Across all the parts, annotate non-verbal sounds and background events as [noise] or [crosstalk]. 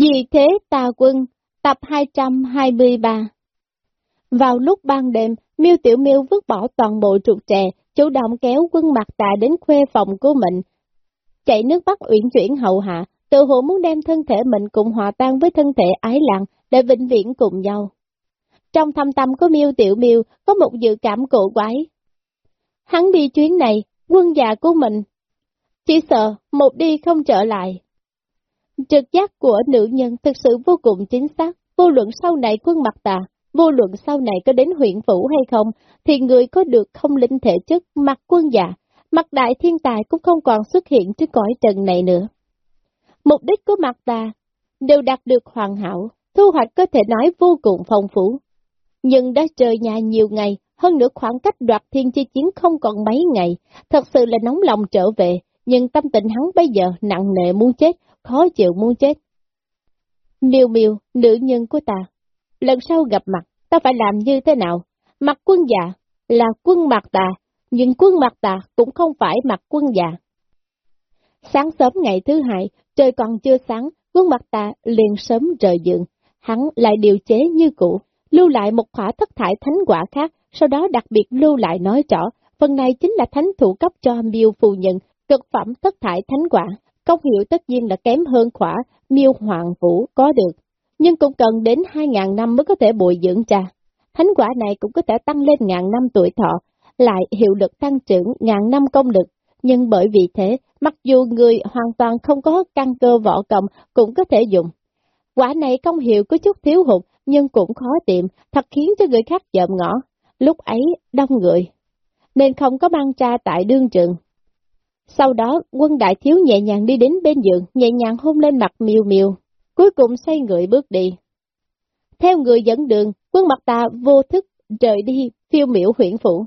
Vì thế tà quân, tập 223 Vào lúc ban đêm, miêu Tiểu miêu vứt bỏ toàn bộ trục trè, chủ động kéo quân mặt tà đến khuê phòng của mình. Chạy nước bắc uyển chuyển hậu hạ, tự hồ muốn đem thân thể mình cùng hòa tan với thân thể ái lặng để vĩnh viễn cùng nhau. Trong thâm tâm của miêu Tiểu miêu có một dự cảm cổ quái. Hắn đi chuyến này, quân già của mình, chỉ sợ một đi không trở lại. Trực giác của nữ nhân thực sự vô cùng chính xác, vô luận sau này quân mặt tà, vô luận sau này có đến huyện phủ hay không, thì người có được không linh thể chất mặt quân dạ, giả, mặt đại thiên tài cũng không còn xuất hiện trên cõi trần này nữa. Mục đích của mặt tà đều đạt được hoàn hảo, thu hoạch có thể nói vô cùng phong phú. Nhưng đã trời nhà nhiều ngày, hơn nữa khoảng cách đoạt thiên chi chiến không còn mấy ngày, thật sự là nóng lòng trở về, nhưng tâm tình hắn bây giờ nặng nề muốn chết, khó chịu muốn chết. Miêu miêu, nữ nhân của ta, lần sau gặp mặt, ta phải làm như thế nào? Mặt quân già là quân mặt tà, nhưng quân mặt tà cũng không phải mặt quân già. Sáng sớm ngày thứ hai, trời còn chưa sáng, quân mặt tà liền sớm rời giường, hắn lại điều chế như cũ, lưu lại một khỏa thất thải thánh quả khác, sau đó đặc biệt lưu lại nói rõ, phần này chính là thánh thủ cấp cho miêu phù nhận, cực phẩm thất thải thánh quả, công hiệu tất nhiên là kém hơn khỏa miêu hoàng vũ có được, nhưng cũng cần đến 2.000 năm mới có thể bồi dưỡng trà. Thánh quả này cũng có thể tăng lên ngàn năm tuổi thọ, lại hiệu lực tăng trưởng ngàn năm công lực, nhưng bởi vì thế, mặc dù người hoàn toàn không có căn cơ võ công cũng có thể dùng. Quả này công hiệu có chút thiếu hụt, nhưng cũng khó tìm, thật khiến cho người khác dợm ngõ. Lúc ấy, đông người, nên không có mang cha tại đương trường. Sau đó, quân đại thiếu nhẹ nhàng đi đến bên giường, nhẹ nhàng hôn lên mặt miêu miêu, cuối cùng xoay người bước đi. Theo người dẫn đường, quân mặt tà vô thức rời đi phiêu miểu huyện phủ.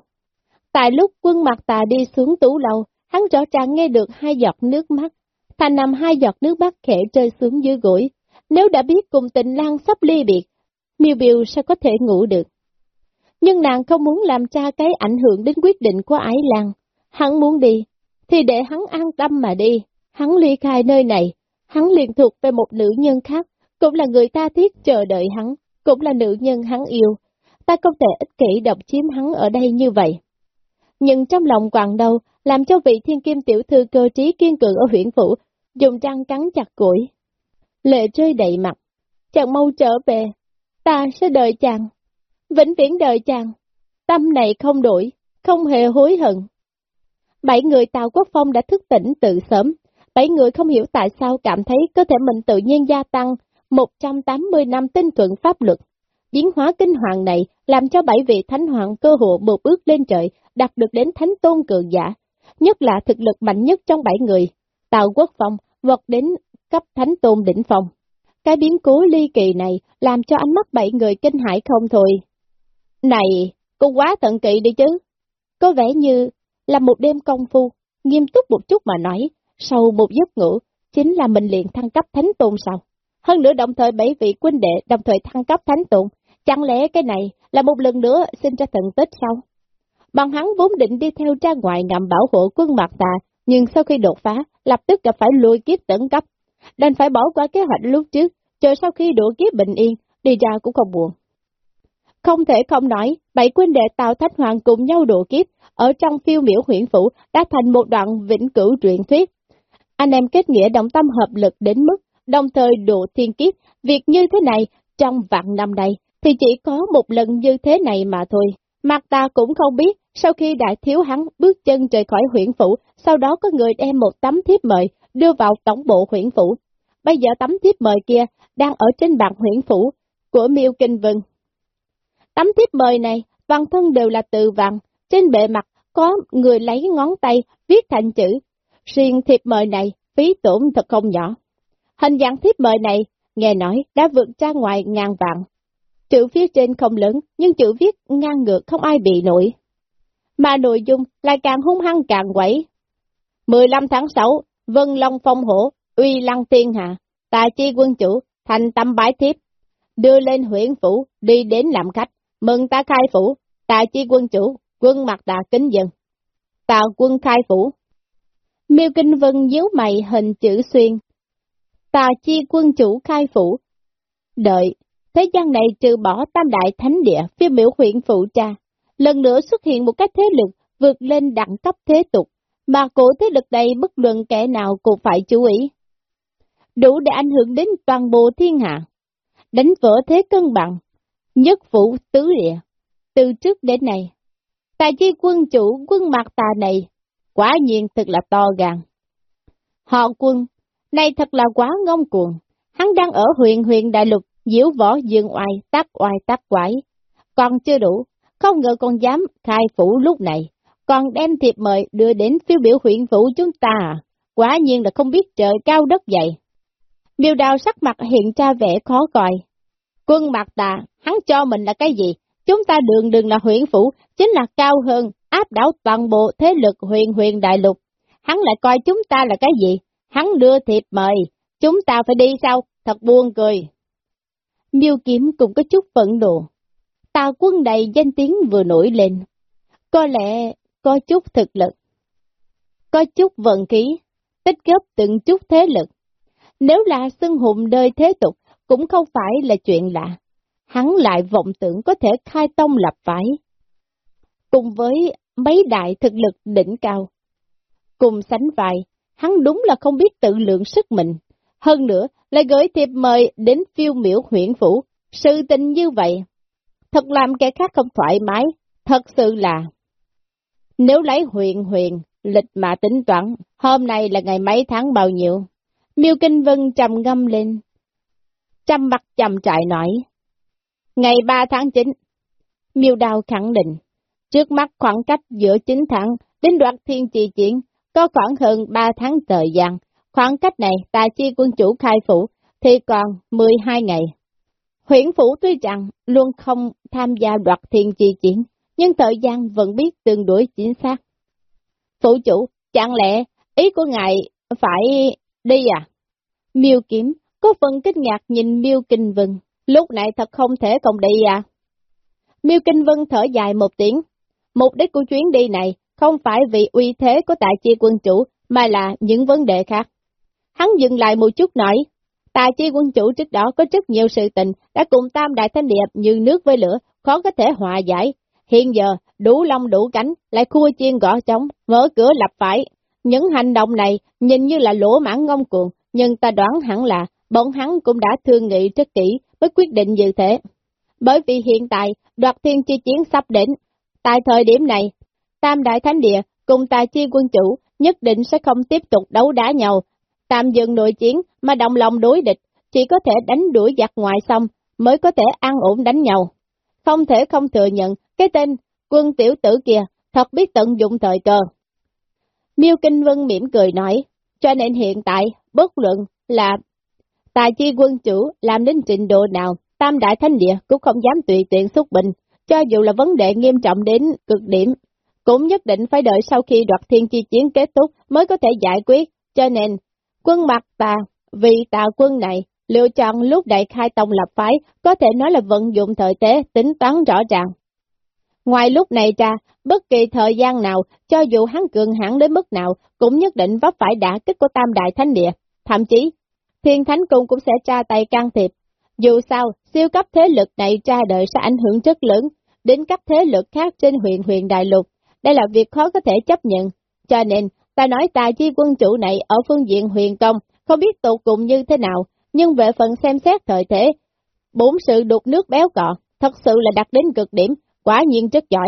Tại lúc quân mặt tà đi xuống tú lâu, hắn rõ ràng nghe được hai giọt nước mắt, thành nằm hai giọt nước mắt khẽ rơi xuống dưới gối. Nếu đã biết cùng tình lang sắp ly biệt, miêu miêu sao có thể ngủ được. Nhưng nàng không muốn làm cha cái ảnh hưởng đến quyết định của ái lang. Hắn muốn đi, thì để hắn an tâm mà đi. Hắn ly khai nơi này, hắn liền thuộc về một nữ nhân khác, cũng là người ta thiết chờ đợi hắn, cũng là nữ nhân hắn yêu. Ta không thể ích kỷ độc chiếm hắn ở đây như vậy. Nhưng trong lòng quàng đầu, làm cho vị thiên kim tiểu thư cơ trí kiên cường ở huyện phủ, dùng răng cắn chặt củi. Lệ rơi đầy mặt, chàng mau trở về, ta sẽ đợi chàng, vĩnh viễn đợi chàng, tâm này không đổi, không hề hối hận. Bảy người Tào Quốc Phong đã thức tỉnh từ sớm. Bảy người không hiểu tại sao cảm thấy cơ thể mình tự nhiên gia tăng 180 năm tinh thuận pháp luật. Biến hóa kinh hoàng này làm cho bảy vị thánh hoàng cơ hội một bước lên trời, đạt được đến thánh tôn cường giả. Nhất là thực lực mạnh nhất trong bảy người. Tào Quốc Phong vọt đến cấp thánh tôn đỉnh phong. Cái biến cố ly kỳ này làm cho ánh mắt bảy người kinh hãi không thôi. Này, cô quá tận kỵ đi chứ. Có vẻ như là một đêm công phu, nghiêm túc một chút mà nói, sau một giấc ngủ, chính là mình liền thăng cấp thánh tôn sao. Hơn nữa đồng thời bảy vị quân đệ đồng thời thăng cấp thánh tôn, chẳng lẽ cái này là một lần nữa xin ra thần tích sao? Bằng hắn vốn định đi theo ra ngoài ngầm bảo hộ quân Mạc tà, nhưng sau khi đột phá, lập tức gặp phải lùi kiếp tấn cấp, đành phải bỏ qua kế hoạch lúc trước, chờ sau khi đổ kiếp bình yên, đi ra cũng không buồn. Không thể không nói, bảy quân đệ Tào thách Hoàng cùng nhau đổ kiếp, ở trong phiêu miểu huyện phủ đã thành một đoạn vĩnh cửu truyện thuyết. Anh em kết nghĩa đồng tâm hợp lực đến mức, đồng thời độ thiên kiếp, việc như thế này trong vạn năm đây, thì chỉ có một lần như thế này mà thôi. Mặt ta cũng không biết, sau khi đại thiếu hắn bước chân rời khỏi huyện phủ, sau đó có người đem một tấm thiếp mời đưa vào tổng bộ huyện phủ. Bây giờ tấm thiếp mời kia đang ở trên bàn huyện phủ của Miêu Kinh Vân. Tấm thiếp mời này, văn thân đều là từ vàng, trên bề mặt có người lấy ngón tay viết thành chữ. Riêng thiệp mời này, phí tổn thật không nhỏ. Hình dạng thiệp mời này, nghe nói, đã vượt ra ngoài ngàn vạn. Chữ phía trên không lớn, nhưng chữ viết ngang ngược không ai bị nổi. Mà nội dung lại càng hung hăng càng quẩy. 15 tháng 6, Vân Long Phong Hổ, uy lăng thiên hạ, tà chi quân chủ, thành tâm bái thiếp, đưa lên huyện phủ, đi đến làm khách, mừng ta khai phủ, tà chi quân chủ, quân mặt đã kính dân. tào quân khai phủ. Miêu Kinh Vân nhíu mày hình chữ xuyên. tà chi quân chủ khai phủ. Đợi, thế gian này trừ bỏ tam đại thánh địa, phía biểu huyện phụ cha, lần nữa xuất hiện một cái thế lực vượt lên đẳng cấp thế tục, mà cổ thế lực này bất luận kẻ nào cũng phải chú ý. Đủ để ảnh hưởng đến toàn bộ thiên hạ, đánh vỡ thế cân bằng, nhất phủ tứ địa. Từ trước đến nay, tài chi quân chủ quân mặt tà này, quả nhiên thật là to gan. Họ quân, này thật là quá ngông cuồng, hắn đang ở huyện huyện đại lục, diễu võ dương oai, tác oai tác quái. Còn chưa đủ, không ngờ còn dám khai phủ lúc này, còn đem thiệp mời đưa đến phiếu biểu huyện phủ chúng ta à? Quả nhiên là không biết trời cao đất dày. Miêu đào sắc mặt hiện ra vẻ khó coi. Quân mặt tà, hắn cho mình là cái gì? Chúng ta đường đường là huyện phủ, chính là cao hơn, áp đảo toàn bộ thế lực huyền huyền đại lục. Hắn lại coi chúng ta là cái gì? Hắn đưa thiệp mời, chúng ta phải đi sao? Thật buồn cười. Miêu kiếm cũng có chút phẫn nộ. Tà quân đầy danh tiếng vừa nổi lên. Có lẽ có chút thực lực, có chút vận khí, tích góp từng chút thế lực. Nếu là xưng hùng đời thế tục, cũng không phải là chuyện lạ. Hắn lại vọng tưởng có thể khai tông lập phái. Cùng với mấy đại thực lực đỉnh cao. Cùng sánh vai, hắn đúng là không biết tự lượng sức mình. Hơn nữa, lại gửi thiệp mời đến phiêu miểu huyện phủ. Sự tình như vậy, thật làm kẻ khác không thoải mái, thật sự là nếu lấy huyền huyền, lịch mà tính toán, hôm nay là ngày mấy tháng bao nhiêu? Miêu Kinh Vân trầm ngâm lên. Trăm mặt trầm trại nói. Ngày 3 tháng 9. Miêu Đào khẳng định. Trước mắt khoảng cách giữa 9 tháng đến đoạt thiên trì chiến, có khoảng hơn 3 tháng thời gian. Khoảng cách này, tài chi quân chủ khai phủ, thì còn 12 ngày. Huyện phủ tuy rằng luôn không tham gia đoạt thiên trì chiến, nhưng thời gian vẫn biết tương đối chính xác. Phụ chủ, chẳng lẽ ý của ngài phải đi à? Miêu kiếm, có phần kinh ngạc nhìn Miêu Kinh Vân, lúc này thật không thể không đi à? Miêu Kinh Vân thở dài một tiếng, mục đích của chuyến đi này không phải vì uy thế của tài chi quân chủ, mà là những vấn đề khác. Hắn dừng lại một chút nói, tài chi quân chủ trước đó có rất nhiều sự tình đã cùng tam đại thanh điệp như nước với lửa, khó có thể hòa giải, Hiện giờ, đủ lông đủ cánh, lại khua chiên gõ trống, mở cửa lập phải. Những hành động này nhìn như là lỗ mãn ngông cuồng, nhưng ta đoán hẳn là bọn hắn cũng đã thương nghị rất kỹ mới quyết định như thế. Bởi vì hiện tại, đoạt thiên chi chiến sắp đến. Tại thời điểm này, Tam Đại Thánh Địa cùng tài chi quân chủ nhất định sẽ không tiếp tục đấu đá nhau, tạm dừng nội chiến mà đồng lòng đối địch, chỉ có thể đánh đuổi giặc ngoài xong mới có thể an ổn đánh nhau. Không thể không thừa nhận cái tên quân tiểu tử kia thật biết tận dụng thời cơ. Miêu Kinh Vân mỉm cười nói, cho nên hiện tại, bất luận là tài chi quân chủ làm đến trình độ nào, tam đại thánh địa cũng không dám tùy tiện xuất bình, cho dù là vấn đề nghiêm trọng đến cực điểm, cũng nhất định phải đợi sau khi đoạt thiên chi chiến kết thúc mới có thể giải quyết, cho nên quân mặt tà, vì tà quân này, lựa chọn lúc đại khai tông lập phái, có thể nói là vận dụng thời tế, tính toán rõ ràng. Ngoài lúc này ra, bất kỳ thời gian nào, cho dù hắn cường hãn đến mức nào, cũng nhất định vấp phải đả kích của tam đại thánh địa. Thậm chí, thiên thánh cung cũng sẽ tra tay can thiệp. Dù sao, siêu cấp thế lực này tra đời sẽ ảnh hưởng rất lớn đến các thế lực khác trên huyện huyện đại lục. Đây là việc khó có thể chấp nhận. Cho nên, ta nói tài chi quân chủ này ở phương diện huyền công, không biết tụ cùng như thế nào, nhưng về phần xem xét thời thế, bốn sự đục nước béo cọ, thật sự là đặt đến cực điểm, quả nhiên rất giỏi.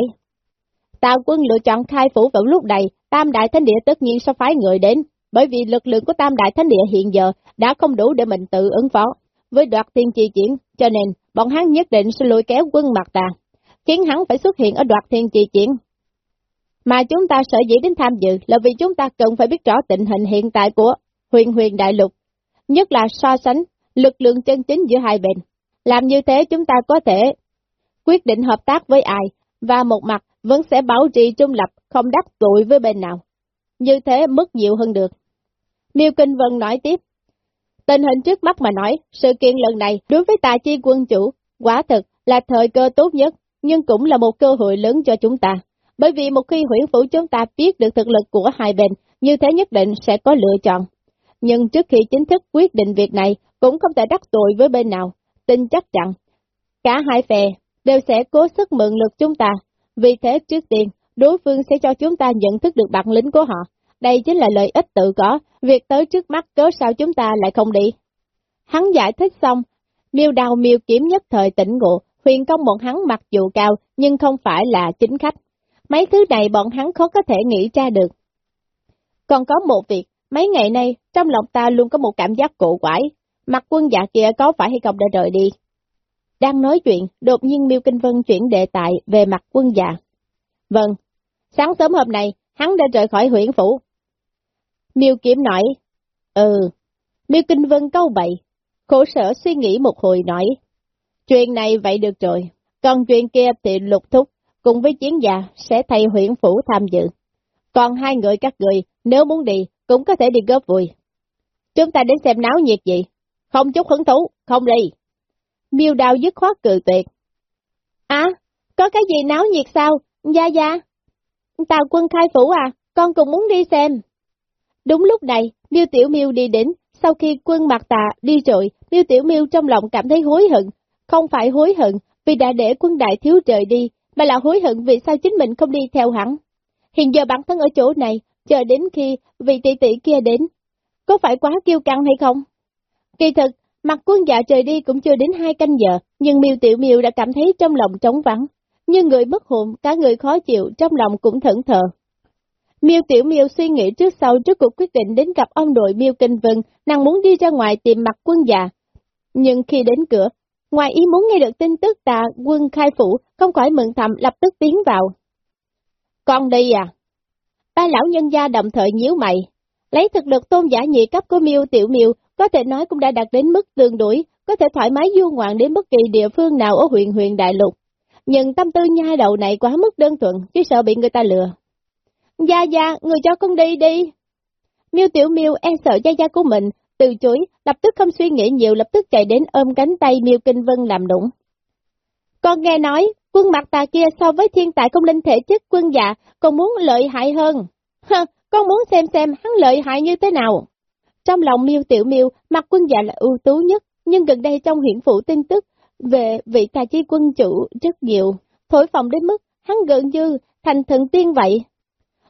Tào quân lựa chọn khai phủ vào lúc này, Tam Đại Thánh Địa tất nhiên sẽ phái người đến, bởi vì lực lượng của Tam Đại Thánh Địa hiện giờ đã không đủ để mình tự ứng phó. Với đoạt tiên chi chiến, cho nên bọn hắn nhất định sẽ lùi kéo quân mặt tà, khiến hắn phải xuất hiện ở đoạt thiên chi chiến. Mà chúng ta sợ dĩ đến tham dự là vì chúng ta cần phải biết rõ tình hình hiện tại của huyền huyền đại lục, nhất là so sánh lực lượng chân chính giữa hai bên. Làm như thế chúng ta có thể quyết định hợp tác với ai, và một mặt vẫn sẽ bảo trì trung lập, không đắc tội với bên nào. Như thế mất nhiều hơn được. Miêu Kinh Vân nói tiếp, tình hình trước mắt mà nói, sự kiện lần này đối với tài chi quân chủ, quả thực là thời cơ tốt nhất, nhưng cũng là một cơ hội lớn cho chúng ta. Bởi vì một khi huyện phủ chúng ta biết được thực lực của hai bên, như thế nhất định sẽ có lựa chọn. nhưng trước khi chính thức quyết định việc này cũng không thể đắc tội với bên nào, tin chắc rằng cả hai phe đều sẽ cố sức mượn lực chúng ta, vì thế trước tiên đối phương sẽ cho chúng ta nhận thức được bản lĩnh của họ. Đây chính là lợi ích tự có, việc tới trước mắt cớ sao chúng ta lại không đi. Hắn giải thích xong, miêu đào miêu kiếm nhất thời tỉnh ngộ, huyền công bọn hắn mặc dù cao nhưng không phải là chính khách. Mấy thứ này bọn hắn khó có thể nghĩ ra được. Còn có một việc, mấy ngày nay trong lòng ta luôn có một cảm giác cổ quái, mặt quân dạ kia có phải hay không đã rời đi. Đang nói chuyện, đột nhiên Miêu Kinh Vân chuyển đề tài về mặt quân dạ. Vâng, sáng sớm hôm nay, hắn đã rời khỏi huyện phủ. Miêu Kiếm nói, Ừ, Miêu Kinh Vân câu bậy, khổ sở suy nghĩ một hồi nói, chuyện này vậy được rồi, còn chuyện kia thì lục thúc, cùng với chiến gia sẽ thay huyện phủ tham dự. Còn hai người các người, nếu muốn đi, cũng có thể đi góp vui. Chúng ta đến xem náo nhiệt gì, không chút hứng thú, không đi. Miêu đào dứt khoát cự tuyệt. À, có cái gì náo nhiệt sao? Gia Gia. Tào quân khai phủ à, con cũng muốn đi xem. Đúng lúc này, Miêu Tiểu Miêu đi đến, sau khi quân mặt tà đi rồi, Miêu Tiểu Miêu trong lòng cảm thấy hối hận. Không phải hối hận vì đã để quân đại thiếu trời đi, mà là hối hận vì sao chính mình không đi theo hắn. Hiện giờ bản thân ở chỗ này, chờ đến khi vị tỷ tỷ kia đến. Có phải quá kiêu căng hay không? Kỳ thực, mặt quân dạ trời đi cũng chưa đến hai canh giờ, nhưng miêu tiểu miêu đã cảm thấy trong lòng trống vắng. Như người mất hồn, cả người khó chịu, trong lòng cũng thẫn thờ. Miêu Tiểu Miêu suy nghĩ trước sau trước cuộc quyết định đến gặp ông đội Miêu Kinh Vân, nàng muốn đi ra ngoài tìm mặt quân già. Nhưng khi đến cửa, ngoài ý muốn nghe được tin tức tà quân khai phủ, không khỏi mừng thầm lập tức tiến vào. Con đi à? Ba lão nhân gia đồng thời nhíu mày, lấy thực lực tôn giả nhị cấp của Miêu Tiểu Miêu, có thể nói cũng đã đạt đến mức tương đối, có thể thoải mái du ngoạn đến bất kỳ địa phương nào ở huyện huyện đại lục. Nhưng tâm tư nhai đầu này quá mức đơn thuần, chứ sợ bị người ta lừa. Gia Gia, người cho con đi đi. Miêu Tiểu Miêu e sợ Gia Gia của mình, từ chối, lập tức không suy nghĩ nhiều lập tức chạy đến ôm cánh tay Miêu Kinh Vân làm đụng. Con nghe nói, quân mặt tà kia so với thiên tài công linh thể chất quân dạ, còn muốn lợi hại hơn. Hơ, con muốn xem xem hắn lợi hại như thế nào. Trong lòng miêu tiểu miêu, mặt quân dạ là ưu tú nhất, nhưng gần đây trong huyện phủ tin tức về vị tài chi quân chủ rất nhiều, thổi phòng đến mức hắn gần như thành thần tiên vậy.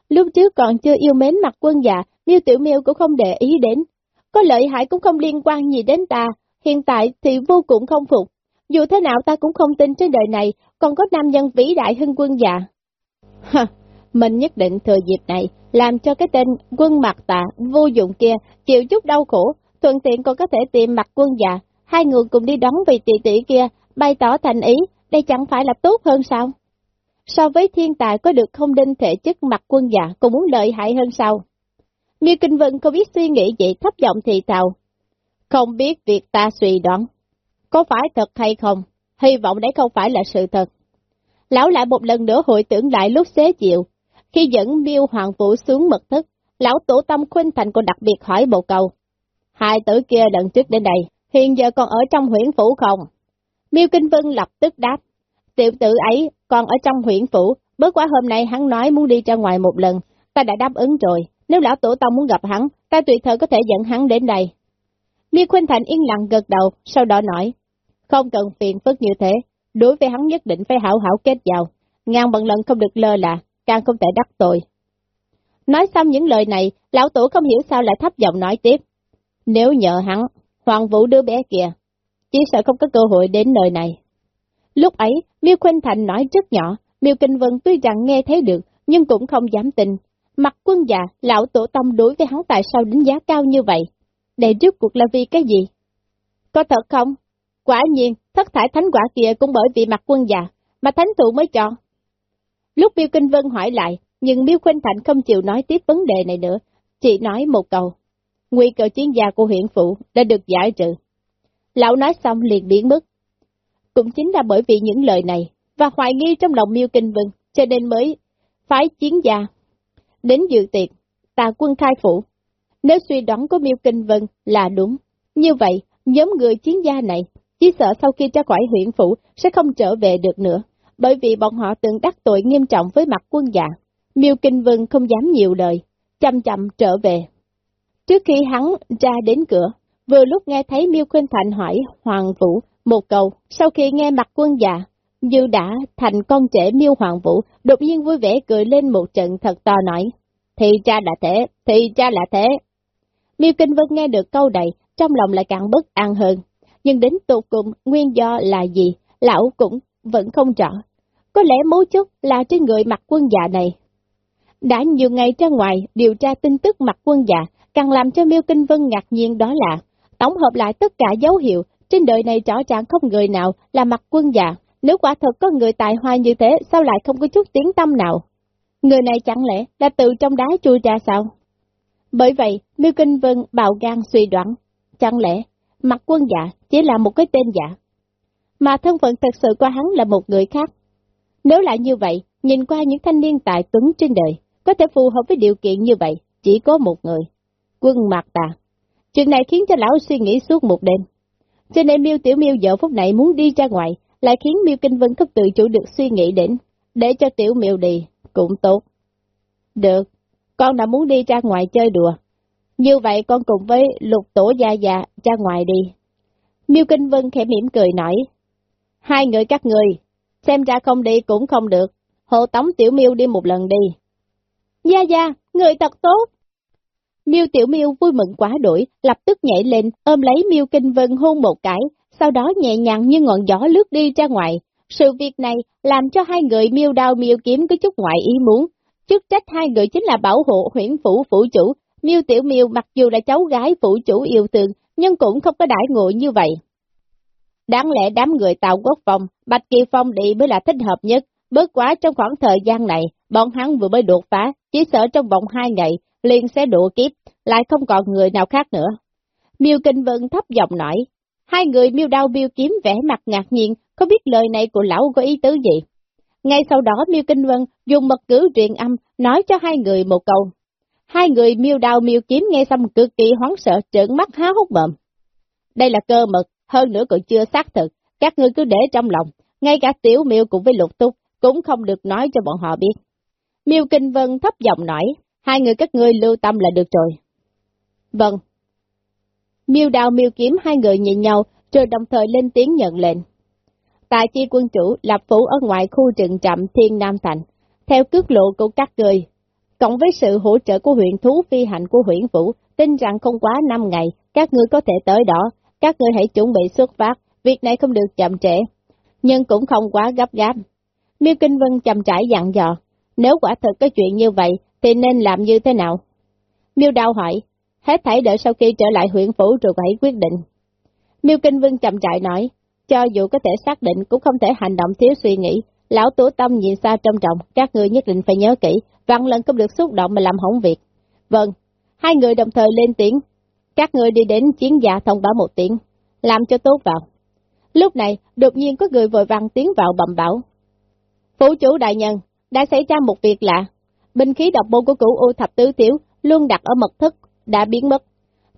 Lúc trước còn chưa yêu mến mặt quân dạ, miêu tiểu miêu cũng không để ý đến. Có lợi hại cũng không liên quan gì đến ta, hiện tại thì vô cùng không phục. Dù thế nào ta cũng không tin trên đời này còn có nam nhân vĩ đại hơn quân dạ. Ha, mình nhất định thừa dịp này làm cho cái tên quân mặt tạ vô dụng kia chịu chút đau khổ, thuận tiện còn có thể tìm mặt quân dạ, hai người cùng đi đón vị tỷ tỷ kia, bày tỏ thành ý, đây chẳng phải là tốt hơn sao? So với thiên tài có được không đinh thể chất mặt quân giả cũng muốn lợi hại hơn sao? Miêu Kinh Vân không biết suy nghĩ vậy thấp giọng thì thào. Không biết việc ta suy đoán, có phải thật hay không? Hy vọng đấy không phải là sự thật. Lão lại một lần nữa hội tưởng lại lúc xế chiều, khi dẫn miêu hoàng vũ xuống mật thất, lão tổ tâm khuyên thành còn đặc biệt hỏi bộ câu. Hai tử kia lần trước đến đây, hiện giờ còn ở trong huyện phủ không? Miêu Kinh Vân lập tức đáp. Tiểu tử ấy còn ở trong huyện phủ, bớt quá hôm nay hắn nói muốn đi ra ngoài một lần, ta đã đáp ứng rồi. Nếu lão tổ tông muốn gặp hắn, ta tùy thời có thể dẫn hắn đến đây. Miêu Khuynh Thành yên lặng gật đầu, sau đó nói, không cần phiền phức như thế, đối với hắn nhất định phải hảo hảo kết giao, ngàn bằng lần không được lơ là, càng không thể đắc tội. Nói xong những lời này, lão tổ không hiểu sao lại thấp giọng nói tiếp. Nếu nhờ hắn, hoàng vũ đứa bé kìa, chỉ sợ không có cơ hội đến nơi này. Lúc ấy, Miêu Khuynh Thành nói rất nhỏ, Miêu Kinh Vân tuy rằng nghe thấy được, nhưng cũng không dám tin. Mặt quân già, lão tổ tông đối với hắn tại sao đánh giá cao như vậy? Đây trước cuộc là vì cái gì? Có thật không? Quả nhiên, thất thải thánh quả kia cũng bởi vì mặt quân già, mà thánh thụ mới cho. Lúc Miêu Kinh Vân hỏi lại, nhưng Miêu Khuynh Thành không chịu nói tiếp vấn đề này nữa, chỉ nói một câu. Nguy cơ chiến gia của huyện phụ đã được giải trừ. Lão nói xong liền biến mất. Cũng chính là bởi vì những lời này, và hoài nghi trong lòng Miêu Kinh Vân, cho nên mới phái chiến gia. Đến dự tiệc, tà quân khai phủ. Nếu suy đoán của Miêu Kinh Vân là đúng, như vậy, nhóm người chiến gia này chỉ sợ sau khi ra khỏi huyện phủ sẽ không trở về được nữa, bởi vì bọn họ từng đắc tội nghiêm trọng với mặt quân dạ. Miêu Kinh Vân không dám nhiều lời, chậm chậm trở về. Trước khi hắn ra đến cửa, vừa lúc nghe thấy Miêu Khuynh Thành hỏi Hoàng Vũ một câu, sau khi nghe mặt quân già, như đã thành con trẻ Miêu Hoàng Vũ, đột nhiên vui vẻ cười lên một trận thật to nói, thì cha là thế, thì cha là thế. Miêu Kinh Vân nghe được câu này, trong lòng lại càng bất an hơn, nhưng đến tột cùng nguyên do là gì, lão cũng vẫn không rõ. Có lẽ mấu chốt là trên người mặt quân dạ này. Đã nhiều ngày ra ngoài điều tra tin tức mặt quân dạ, càng làm cho Miêu Kinh Vân ngạc nhiên đó là, tổng hợp lại tất cả dấu hiệu, trên đời này rõ ràng không người nào là mặt quân già, Nếu quả thật có người tài hoa như thế, sao lại không có chút tiếng tâm nào? Người này chẳng lẽ là từ trong đá chui ra sao? Bởi vậy, Miêu Kinh Vân bào gan suy đoán, chẳng lẽ mặt quân dạ chỉ là một cái tên giả, mà thân phận thật sự của hắn là một người khác. Nếu lại như vậy, nhìn qua những thanh niên tài tuấn trên đời, có thể phù hợp với điều kiện như vậy, chỉ có một người, quân Mạc Tà. Chuyện này khiến cho lão suy nghĩ suốt một đêm. Cho nên Miêu Tiểu Miêu giờ phút này muốn đi ra ngoài, lại khiến Miêu Kinh Vân không tự chủ được suy nghĩ đến, để cho Tiểu Miêu đi, cũng tốt. Được, con đã muốn đi ra ngoài chơi đùa. Như vậy con cùng với lục tổ gia già ra ngoài đi. Miêu Kinh Vân khẽ mỉm cười nói, hai người các người, xem ra không đi cũng không được, hộ tống Tiểu Miêu đi một lần đi. Gia Gia, người thật tốt. Miêu Tiểu Miêu vui mừng quá đuổi, lập tức nhảy lên, ôm lấy Miêu Kinh Vân hôn một cái, sau đó nhẹ nhàng như ngọn gió lướt đi ra ngoài. Sự việc này làm cho hai người miêu đao miêu kiếm có chút ngoại ý muốn. Chức trách hai người chính là bảo hộ huyện phủ phủ chủ. Miêu Tiểu Miêu mặc dù là cháu gái phủ chủ yêu thương, nhưng cũng không có đãi ngộ như vậy. Đáng lẽ đám người tạo Quốc phòng Bạch Kỳ Phong đi mới là thích hợp nhất, bớt quá trong khoảng thời gian này, bọn hắn vừa mới đột phá, chỉ sợ trong vòng hai ngày, liền sẽ đổ kiếp, lại không còn người nào khác nữa. Miêu Kinh Vân thấp giọng nói, hai người miêu đau miêu kiếm vẻ mặt ngạc nhiên, không biết lời này của lão có ý tứ gì. Ngay sau đó Miêu Kinh Vân dùng mật cử truyền âm, nói cho hai người một câu. Hai người miêu đao miêu kiếm nghe xong cực kỳ hoảng sợ trợn mắt há hốc mồm. Đây là cơ mật, hơn nữa còn chưa xác thực, các ngươi cứ để trong lòng, ngay cả tiểu miêu cùng với lục túc cũng không được nói cho bọn họ biết. Miêu Kinh Vân thấp giọng nói, hai người các ngươi lưu tâm là được rồi. Vâng. Miêu đào miêu kiếm hai người nhìn nhau, rồi đồng thời lên tiếng nhận lệnh. Tại chi quân chủ lập phủ ở ngoài khu rừng trạm Thiên Nam Thành, theo cước lộ của các người, cộng với sự hỗ trợ của huyện thú phi hành của huyện phủ, tin rằng không quá 5 ngày, các ngươi có thể tới đó, các ngươi hãy chuẩn bị xuất phát, việc này không được chậm trễ, nhưng cũng không quá gấp gáp. Miêu Kinh Vân chậm trải dặn dò, nếu quả thật có chuyện như vậy, thì nên làm như thế nào? Miêu Đào hỏi, hết thảy đợi sau khi trở lại huyện phủ rồi hãy quyết định. Miêu Kinh Vân chậm trại nói, cho dù có thể xác định cũng không thể hành động thiếu suy nghĩ, lão Tú tâm nhìn xa trông trọng, các người nhất định phải nhớ kỹ, vạn lần không được xúc động mà làm hỏng việc. Vâng, hai người đồng thời lên tiếng, các người đi đến chiến giả thông báo một tiếng, làm cho tốt vào. Lúc này, đột nhiên có người vội vàng tiến vào bầm bảo. Phủ chủ đại nhân, đã xảy ra một việc lạ. Binh khí độc môn của cửu U thập tứ tiểu luôn đặt ở mật thất, đã biến mất.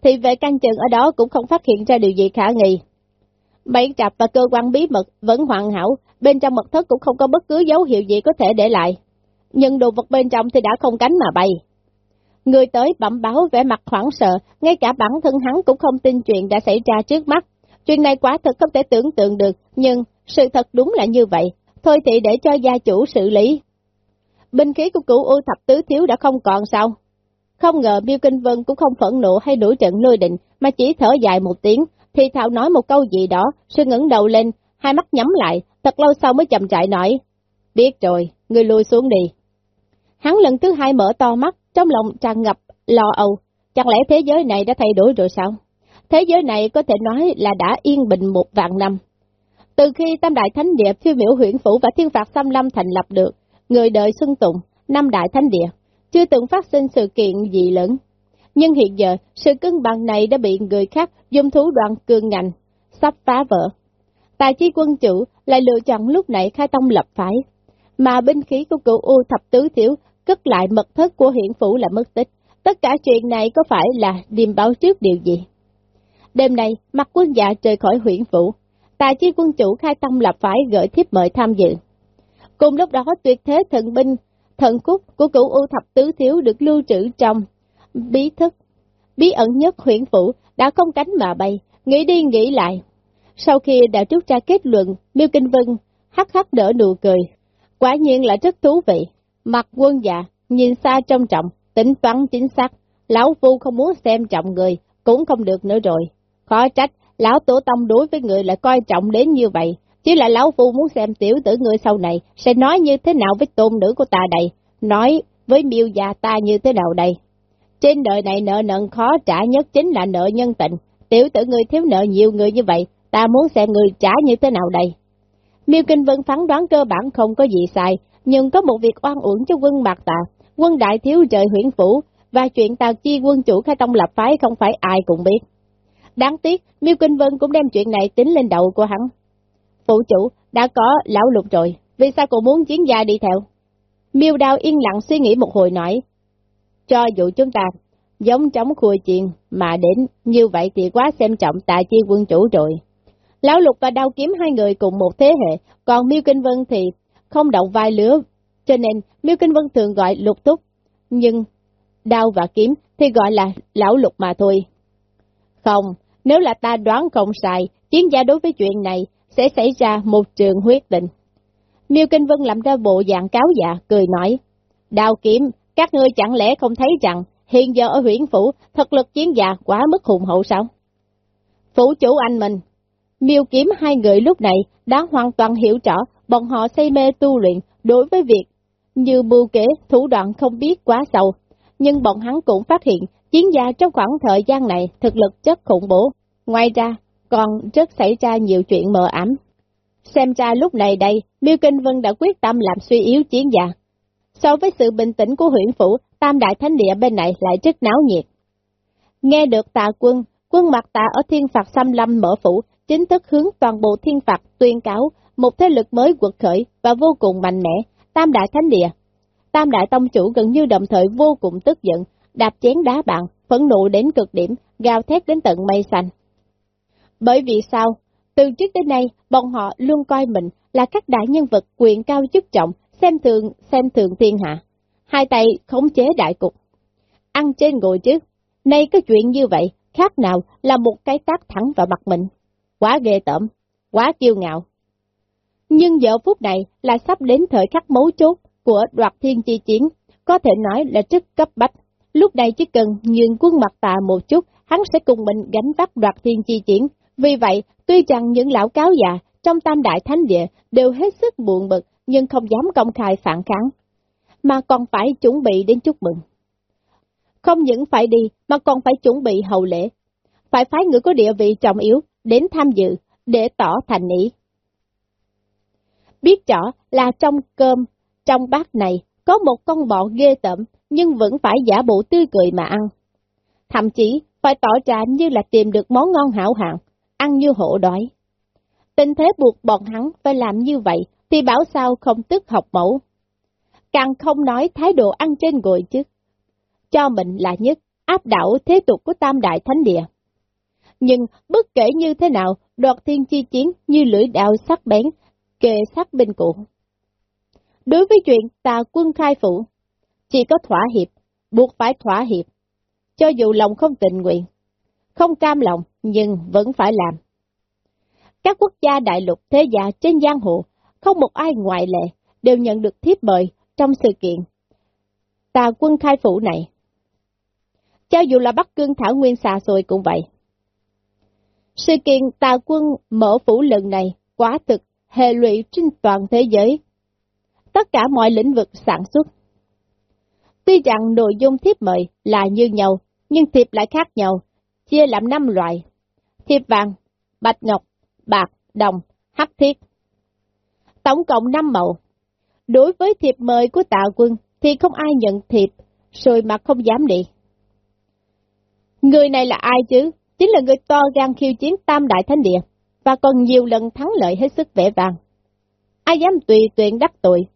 Thì vệ canh chừng ở đó cũng không phát hiện ra điều gì khả nghi. Bảy trạp và cơ quan bí mật vẫn hoàn hảo, bên trong mật thất cũng không có bất cứ dấu hiệu gì có thể để lại. Nhưng đồ vật bên trong thì đã không cánh mà bay. Người tới bẩm báo vẻ mặt hoảng sợ, ngay cả bản thân hắn cũng không tin chuyện đã xảy ra trước mắt. Chuyện này quả thật không thể tưởng tượng được, nhưng sự thật đúng là như vậy. Thôi thì để cho gia chủ xử lý. Binh khí của cửu U thập tứ thiếu đã không còn sao? Không ngờ Miêu Kinh Vân cũng không phẫn nộ hay đuổi trận lôi định, mà chỉ thở dài một tiếng, thì thảo nói một câu gì đó, sư ngẩng đầu lên, hai mắt nhắm lại, thật lâu sau mới chậm chạy nói. Biết rồi, ngươi lui xuống đi. Hắn lần thứ hai mở to mắt, trong lòng tràn ngập, lo âu, chẳng lẽ thế giới này đã thay đổi rồi sao? Thế giới này có thể nói là đã yên bình một vạn năm. Từ khi Tam Đại Thánh Địa, phiêu miểu huyện phủ và thiên phạt xâm lâm thành lập được, người đời xuân tụng, năm Đại Thánh Địa, chưa từng phát sinh sự kiện gì lớn. Nhưng hiện giờ, sự cân bằng này đã bị người khác dùng thú đoạn cường ngành, sắp phá vỡ. Tài chi quân chủ lại lựa chọn lúc này khai tông lập phái, mà binh khí của cựu U thập tứ thiếu cất lại mật thất của hiện phủ là mất tích. Tất cả chuyện này có phải là điềm báo trước điều gì? Đêm nay, mặt quân dạ rời khỏi huyện phủ, tài chi quân chủ khai tông lập phái gửi thiếp mời tham dự. Cùng lúc đó tuyệt thế thần binh, thần cúc của cửu U thập tứ thiếu được lưu trữ trong bí thức. bí ẩn nhất huyện phủ đã không cánh mà bay, nghĩ đi nghĩ lại. Sau khi đã rút ra kết luận, Miêu Kinh Vân hắc hắc đỡ nụ cười. Quả nhiên là rất thú vị. Mặt quân dạ, nhìn xa trông trọng, tính toán chính xác. Lão Phu không muốn xem trọng người, cũng không được nữa rồi. Khó trách, Lão Tổ Tông đối với người lại coi trọng đến như vậy. Chỉ là Lão Phu muốn xem tiểu tử người sau này sẽ nói như thế nào với tôn nữ của ta đây, nói với miêu già ta như thế nào đây. Trên đời này nợ nần khó trả nhất chính là nợ nhân tình. Tiểu tử người thiếu nợ nhiều người như vậy, ta muốn xem người trả như thế nào đây. Miêu Kinh Vân phán đoán cơ bản không có gì sai, nhưng có một việc oan uổng cho quân Mạc Tà, quân đại thiếu trời huyện phủ, và chuyện tào chi quân chủ khai tông lập phái không phải ai cũng biết. Đáng tiếc, Miêu Kinh Vân cũng đem chuyện này tính lên đầu của hắn. Phụ chủ, đã có lão lục rồi, vì sao cô muốn chiến gia đi theo? Miêu Đao yên lặng suy nghĩ một hồi nói, cho dù chúng ta giống chống khua chuyện mà đến như vậy thì quá xem trọng tại chi quân chủ rồi. Lão Lục và Đao Kiếm hai người cùng một thế hệ, còn Miêu Kinh Vân thì không động vai lứa, cho nên Miêu Kinh Vân thường gọi Lục Túc, nhưng Đao và Kiếm thì gọi là Lão Lục mà thôi. Không, nếu là ta đoán không sai, chiến gia đối với chuyện này sẽ xảy ra một trường huyết định. Miêu Kinh Vân làm ra bộ dạng cáo dạ, cười nói, Đao Kiếm, các ngươi chẳng lẽ không thấy rằng hiện giờ ở huyện phủ thực lực chiến già quá mức hùng hậu sao? Phủ chủ anh mình, miêu kiếm hai người lúc này đã hoàn toàn hiểu rõ bọn họ say mê tu luyện đối với việc như mưu kế thủ đoạn không biết quá sâu. Nhưng bọn hắn cũng phát hiện chiến gia trong khoảng thời gian này thực lực rất khủng bố. Ngoài ra, còn rất xảy ra nhiều chuyện mờ ám. Xem ra lúc này đây, Miêu Kinh Vân đã quyết tâm làm suy yếu chiến gia. So với sự bình tĩnh của huyện phủ, Tam Đại Thánh Địa bên này lại rất náo nhiệt. Nghe được tà quân, quân mặt tà ở thiên phạt xăm lâm mở phủ, chính thức hướng toàn bộ thiên phạt tuyên cáo một thế lực mới quật khởi và vô cùng mạnh mẽ, Tam Đại Thánh Địa. Tam Đại Tông Chủ gần như đồng thời vô cùng tức giận, đạp chén đá bạn, phẫn nộ đến cực điểm, gào thét đến tận mây xanh. Bởi vì sao? Từ trước đến nay, bọn họ luôn coi mình là các đại nhân vật quyền cao chức trọng, xem thường, xem thường thiên hạ. Hai tay khống chế đại cục. Ăn trên ngồi chứ Nay có chuyện như vậy, khác nào là một cái tác thẳng vào mặt mình. Quá ghê tởm, quá kiêu ngạo. Nhưng giờ phút này là sắp đến thời khắc mấu chốt của đoạt thiên chi chiến, có thể nói là rất cấp bách. Lúc này chỉ cần nhường quân mặt tà một chút, hắn sẽ cùng mình gánh vác đoạt thiên chi chiến. Vì vậy, tuy rằng những lão cáo già trong tam đại thánh địa đều hết sức buồn bực, nhưng không dám công khai phản kháng, mà còn phải chuẩn bị đến chúc mừng. Không những phải đi, mà còn phải chuẩn bị hậu lễ, phải phái người có địa vị trọng yếu đến tham dự, để tỏ thành ý. Biết rõ là trong cơm, trong bát này, có một con bọ ghê tởm, nhưng vẫn phải giả bộ tươi cười mà ăn. Thậm chí, phải tỏ ra như là tìm được món ngon hảo hạng, ăn như hộ đói. Tình thế buộc bọn hắn phải làm như vậy, thì bảo sao không tức học mẫu. Càng không nói thái độ ăn trên ngồi chứ. Cho mình là nhất, áp đảo thế tục của tam đại thánh địa. Nhưng bất kể như thế nào, đoạt thiên chi chiến như lưỡi đạo sắc bén, kề sát bên cụ. Đối với chuyện tà quân khai phủ, chỉ có thỏa hiệp, buộc phải thỏa hiệp. Cho dù lòng không tình nguyện, không cam lòng, nhưng vẫn phải làm. Các quốc gia đại lục thế gia trên giang hồ không một ai ngoại lệ, đều nhận được thiếp mời trong sự kiện. Tà quân khai phủ này. Cho dù là Bắc Cương Thảo Nguyên xa xôi cũng vậy. Sự kiện tà quân mở phủ lần này quá thực hệ lụy trên toàn thế giới. Tất cả mọi lĩnh vực sản xuất. Tuy rằng nội dung thiếp mời là như nhau, nhưng thiệp lại khác nhau, chia làm 5 loại. Thiệp vàng, bạch ngọc, bạc, đồng, hắc thiết tổng cộng 5 màu. Đối với thiệp mời của tạ quân thì không ai nhận thiệp, rồi mà không dám đi. Người này là ai chứ? Chính là người to gan khiêu chiến tam đại thánh địa, và còn nhiều lần thắng lợi hết sức vẻ vang. Ai dám tùy tuyển đắc tội,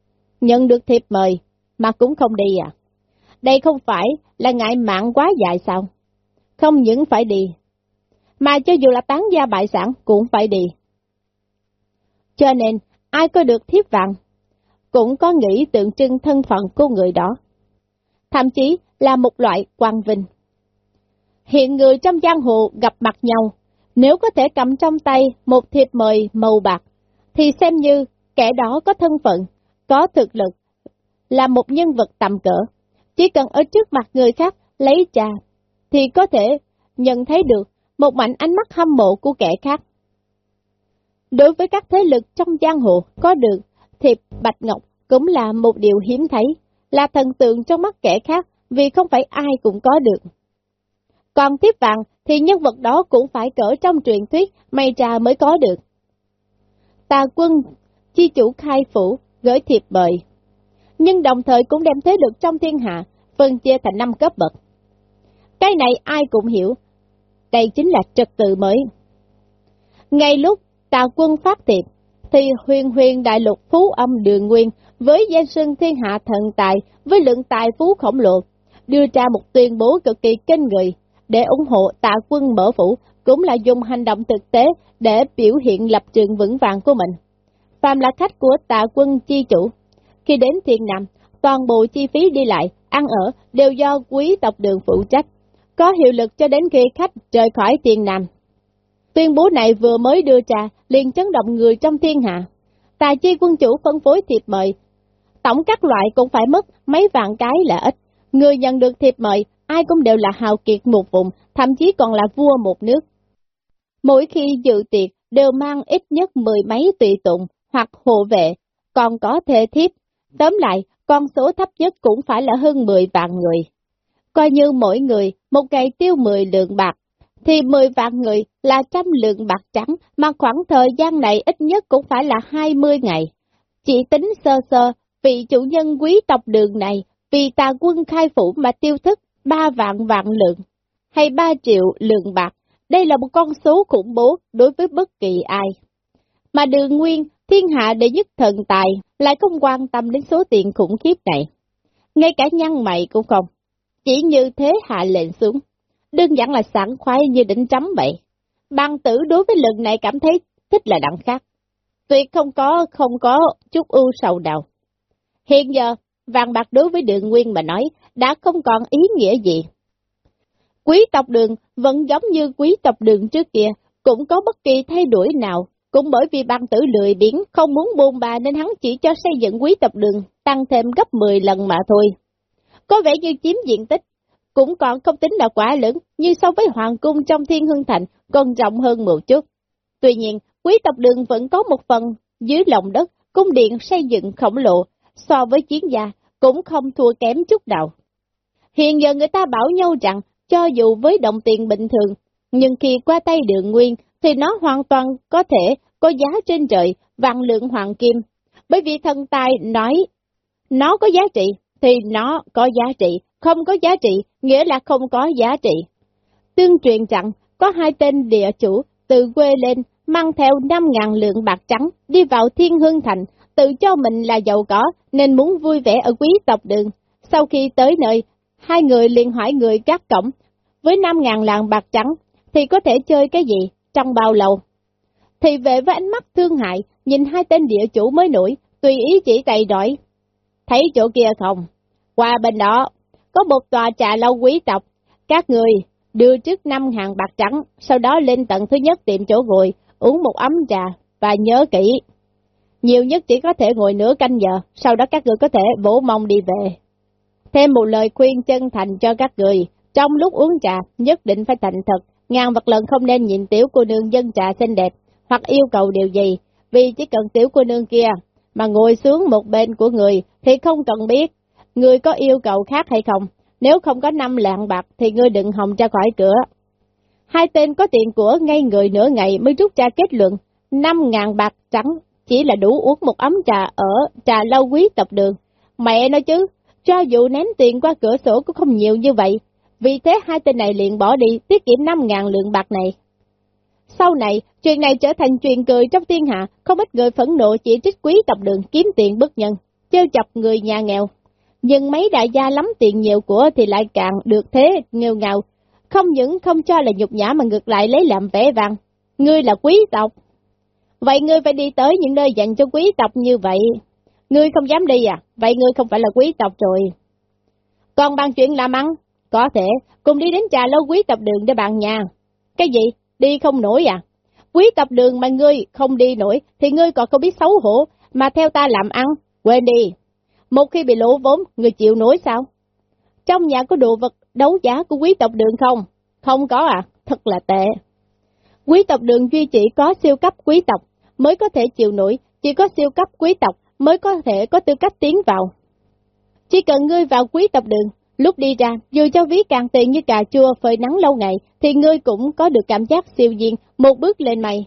nhận được thiệp mời, mà cũng không đi à? Đây không phải là ngại mạng quá dài sao? Không những phải đi, mà cho dù là tán gia bại sản cũng phải đi. Cho nên, ai có được thiếp vàng, cũng có nghĩ tượng trưng thân phận của người đó. Thậm chí là một loại quang vinh. Hiện người trong giang hồ gặp mặt nhau, nếu có thể cầm trong tay một thiệp mời màu bạc, thì xem như kẻ đó có thân phận, có thực lực, là một nhân vật tầm cỡ. Chỉ cần ở trước mặt người khác lấy trà, thì có thể nhận thấy được một mạnh ánh mắt hâm mộ của kẻ khác. Đối với các thế lực trong giang hồ có được thiệp bạch ngọc cũng là một điều hiếm thấy, là thần tượng trong mắt kẻ khác vì không phải ai cũng có được. Còn tiếp vàng thì nhân vật đó cũng phải cỡ trong truyền thuyết may trà mới có được. Tà quân, chi chủ khai phủ, gửi thiệp mời. Nhưng đồng thời cũng đem thế lực trong thiên hạ, phân chia thành năm cấp bậc. Cái này ai cũng hiểu, đây chính là trật tự mới. Ngay lúc tà quân phát tiệp thì huyền huyền đại lục phú âm đường nguyên với danh sưng thiên hạ thần tài với lượng tài phú khổng lồ, đưa ra một tuyên bố cực kỳ kinh người để ủng hộ tạ quân mở phủ, cũng là dùng hành động thực tế để biểu hiện lập trường vững vàng của mình. Phạm là khách của tạ quân chi chủ. Khi đến thiên nam, toàn bộ chi phí đi lại, ăn ở đều do quý tộc đường phụ trách, có hiệu lực cho đến khi khách rời khỏi tiền nam. Tuyên bố này vừa mới đưa ra, liền chấn động người trong thiên hạ. Tài chi quân chủ phân phối thiệp mời, tổng các loại cũng phải mất mấy vạn cái là ít. Người nhận được thiệp mời, ai cũng đều là hào kiệt một vùng, thậm chí còn là vua một nước. Mỗi khi dự tiệc, đều mang ít nhất mười mấy tùy tụng hoặc hộ vệ, còn có thể thiếp. Tóm lại, con số thấp nhất cũng phải là hơn 10 vạn người. Coi như mỗi người một ngày tiêu 10 lượng bạc, thì 10 vạn người là trăm lượng bạc trắng, mà khoảng thời gian này ít nhất cũng phải là 20 ngày. Chỉ tính sơ sơ, vị chủ nhân quý tộc đường này, vì tà quân khai phủ mà tiêu thức 3 vạn vạn lượng, hay 3 triệu lượng bạc, đây là một con số khủng bố đối với bất kỳ ai. Mà đường nguyên, thiên hạ đệ nhất thần tài, lại không quan tâm đến số tiền khủng khiếp này. Ngay cả nhăn mày cũng không, chỉ như thế hạ lệnh xuống đơn giản là sẵn khoái như đỉnh chấm vậy. Bàn tử đối với lần này cảm thấy thích là đẳng khác. Tuyệt không có, không có chút ưu sầu nào. Hiện giờ, vàng bạc đối với đường nguyên mà nói, đã không còn ý nghĩa gì. Quý tộc đường vẫn giống như quý tộc đường trước kia, cũng có bất kỳ thay đổi nào, cũng bởi vì băng tử lười biếng không muốn buôn bà nên hắn chỉ cho xây dựng quý tộc đường, tăng thêm gấp 10 lần mà thôi. Có vẻ như chiếm diện tích, cũng còn không tính là quá lớn, nhưng so với hoàng cung trong thiên hương thành còn rộng hơn một chút. Tuy nhiên, quý tộc đường vẫn có một phần dưới lòng đất, cung điện xây dựng khổng lồ, so với chiến gia cũng không thua kém chút nào. Hiện giờ người ta bảo nhau rằng, cho dù với đồng tiền bình thường, nhưng khi qua tay đường nguyên, thì nó hoàn toàn có thể có giá trên trời, vạn lượng hoàng kim. Bởi vì thần tài nói, nó có giá trị, thì nó có giá trị, không có giá trị, nghĩa là không có giá trị. Tương truyền rằng, có hai tên địa chủ từ quê lên, mang theo 5.000 lượng bạc trắng, đi vào thiên hương thành, tự cho mình là giàu có, nên muốn vui vẻ ở quý tộc đường. Sau khi tới nơi, hai người liền hỏi người gác cổng, với 5.000 lạng bạc trắng, thì có thể chơi cái gì, trong bao lâu? Thì về với ánh mắt thương hại, nhìn hai tên địa chủ mới nổi, tùy ý chỉ tay đổi. Thấy chỗ kia không? Qua bên đó, có một tòa trà lâu quý tộc, các người đưa trước năm hàng bạc trắng, sau đó lên tận thứ nhất tìm chỗ ngồi, uống một ấm trà, và nhớ kỹ. Nhiều nhất chỉ có thể ngồi nửa canh giờ, sau đó các người có thể vỗ mông đi về. Thêm một lời khuyên chân thành cho các người, trong lúc uống trà, nhất định phải thành thật, ngàn vật lần không nên nhìn tiểu cô nương dân trà xinh đẹp, hoặc yêu cầu điều gì, vì chỉ cần tiểu cô nương kia mà ngồi xuống một bên của người thì không cần biết người có yêu cầu khác hay không? Nếu không có năm lạng bạc thì ngươi đừng hòng ra khỏi cửa. Hai tên có tiền của ngay người nửa ngày mới rút ra kết luận, năm ngàn bạc trắng chỉ là đủ uống một ấm trà ở trà lâu quý tập đường. Mẹ nói chứ, cho dù ném tiền qua cửa sổ cũng không nhiều như vậy, vì thế hai tên này liền bỏ đi tiết kiệm năm ngàn lượng bạc này. Sau này, chuyện này trở thành chuyện cười trong thiên hạ, không ít người phẫn nộ chỉ trích quý tộc đường kiếm tiền bất nhân, trêu chọc người nhà nghèo. Nhưng mấy đại gia lắm tiền nhiều của thì lại càng được thế nghêu ngào, không những không cho là nhục nhã mà ngược lại lấy làm vẻ vang. Ngươi là quý tộc. Vậy ngươi phải đi tới những nơi dành cho quý tộc như vậy. Ngươi không dám đi à? Vậy ngươi không phải là quý tộc rồi. Còn bàn chuyện làm ăn, Có thể, cùng đi đến trà lâu quý tộc đường để bàn nhà. Cái gì? Đi không nổi à? Quý tập đường mà ngươi không đi nổi, thì ngươi còn không biết xấu hổ, mà theo ta làm ăn, quên đi. Một khi bị lỗ vốn, ngươi chịu nổi sao? Trong nhà có đồ vật đấu giá của quý tộc đường không? Không có à? Thật là tệ. Quý tộc đường duy chỉ có siêu cấp quý tộc mới có thể chịu nổi, chỉ có siêu cấp quý tộc mới có thể có tư cách tiến vào. Chỉ cần ngươi vào quý tộc đường, lúc đi ra, dù cho ví càng tiền như cà chua phơi nắng lâu ngày, thì ngươi cũng có được cảm giác siêu nhiên, một bước lên mày.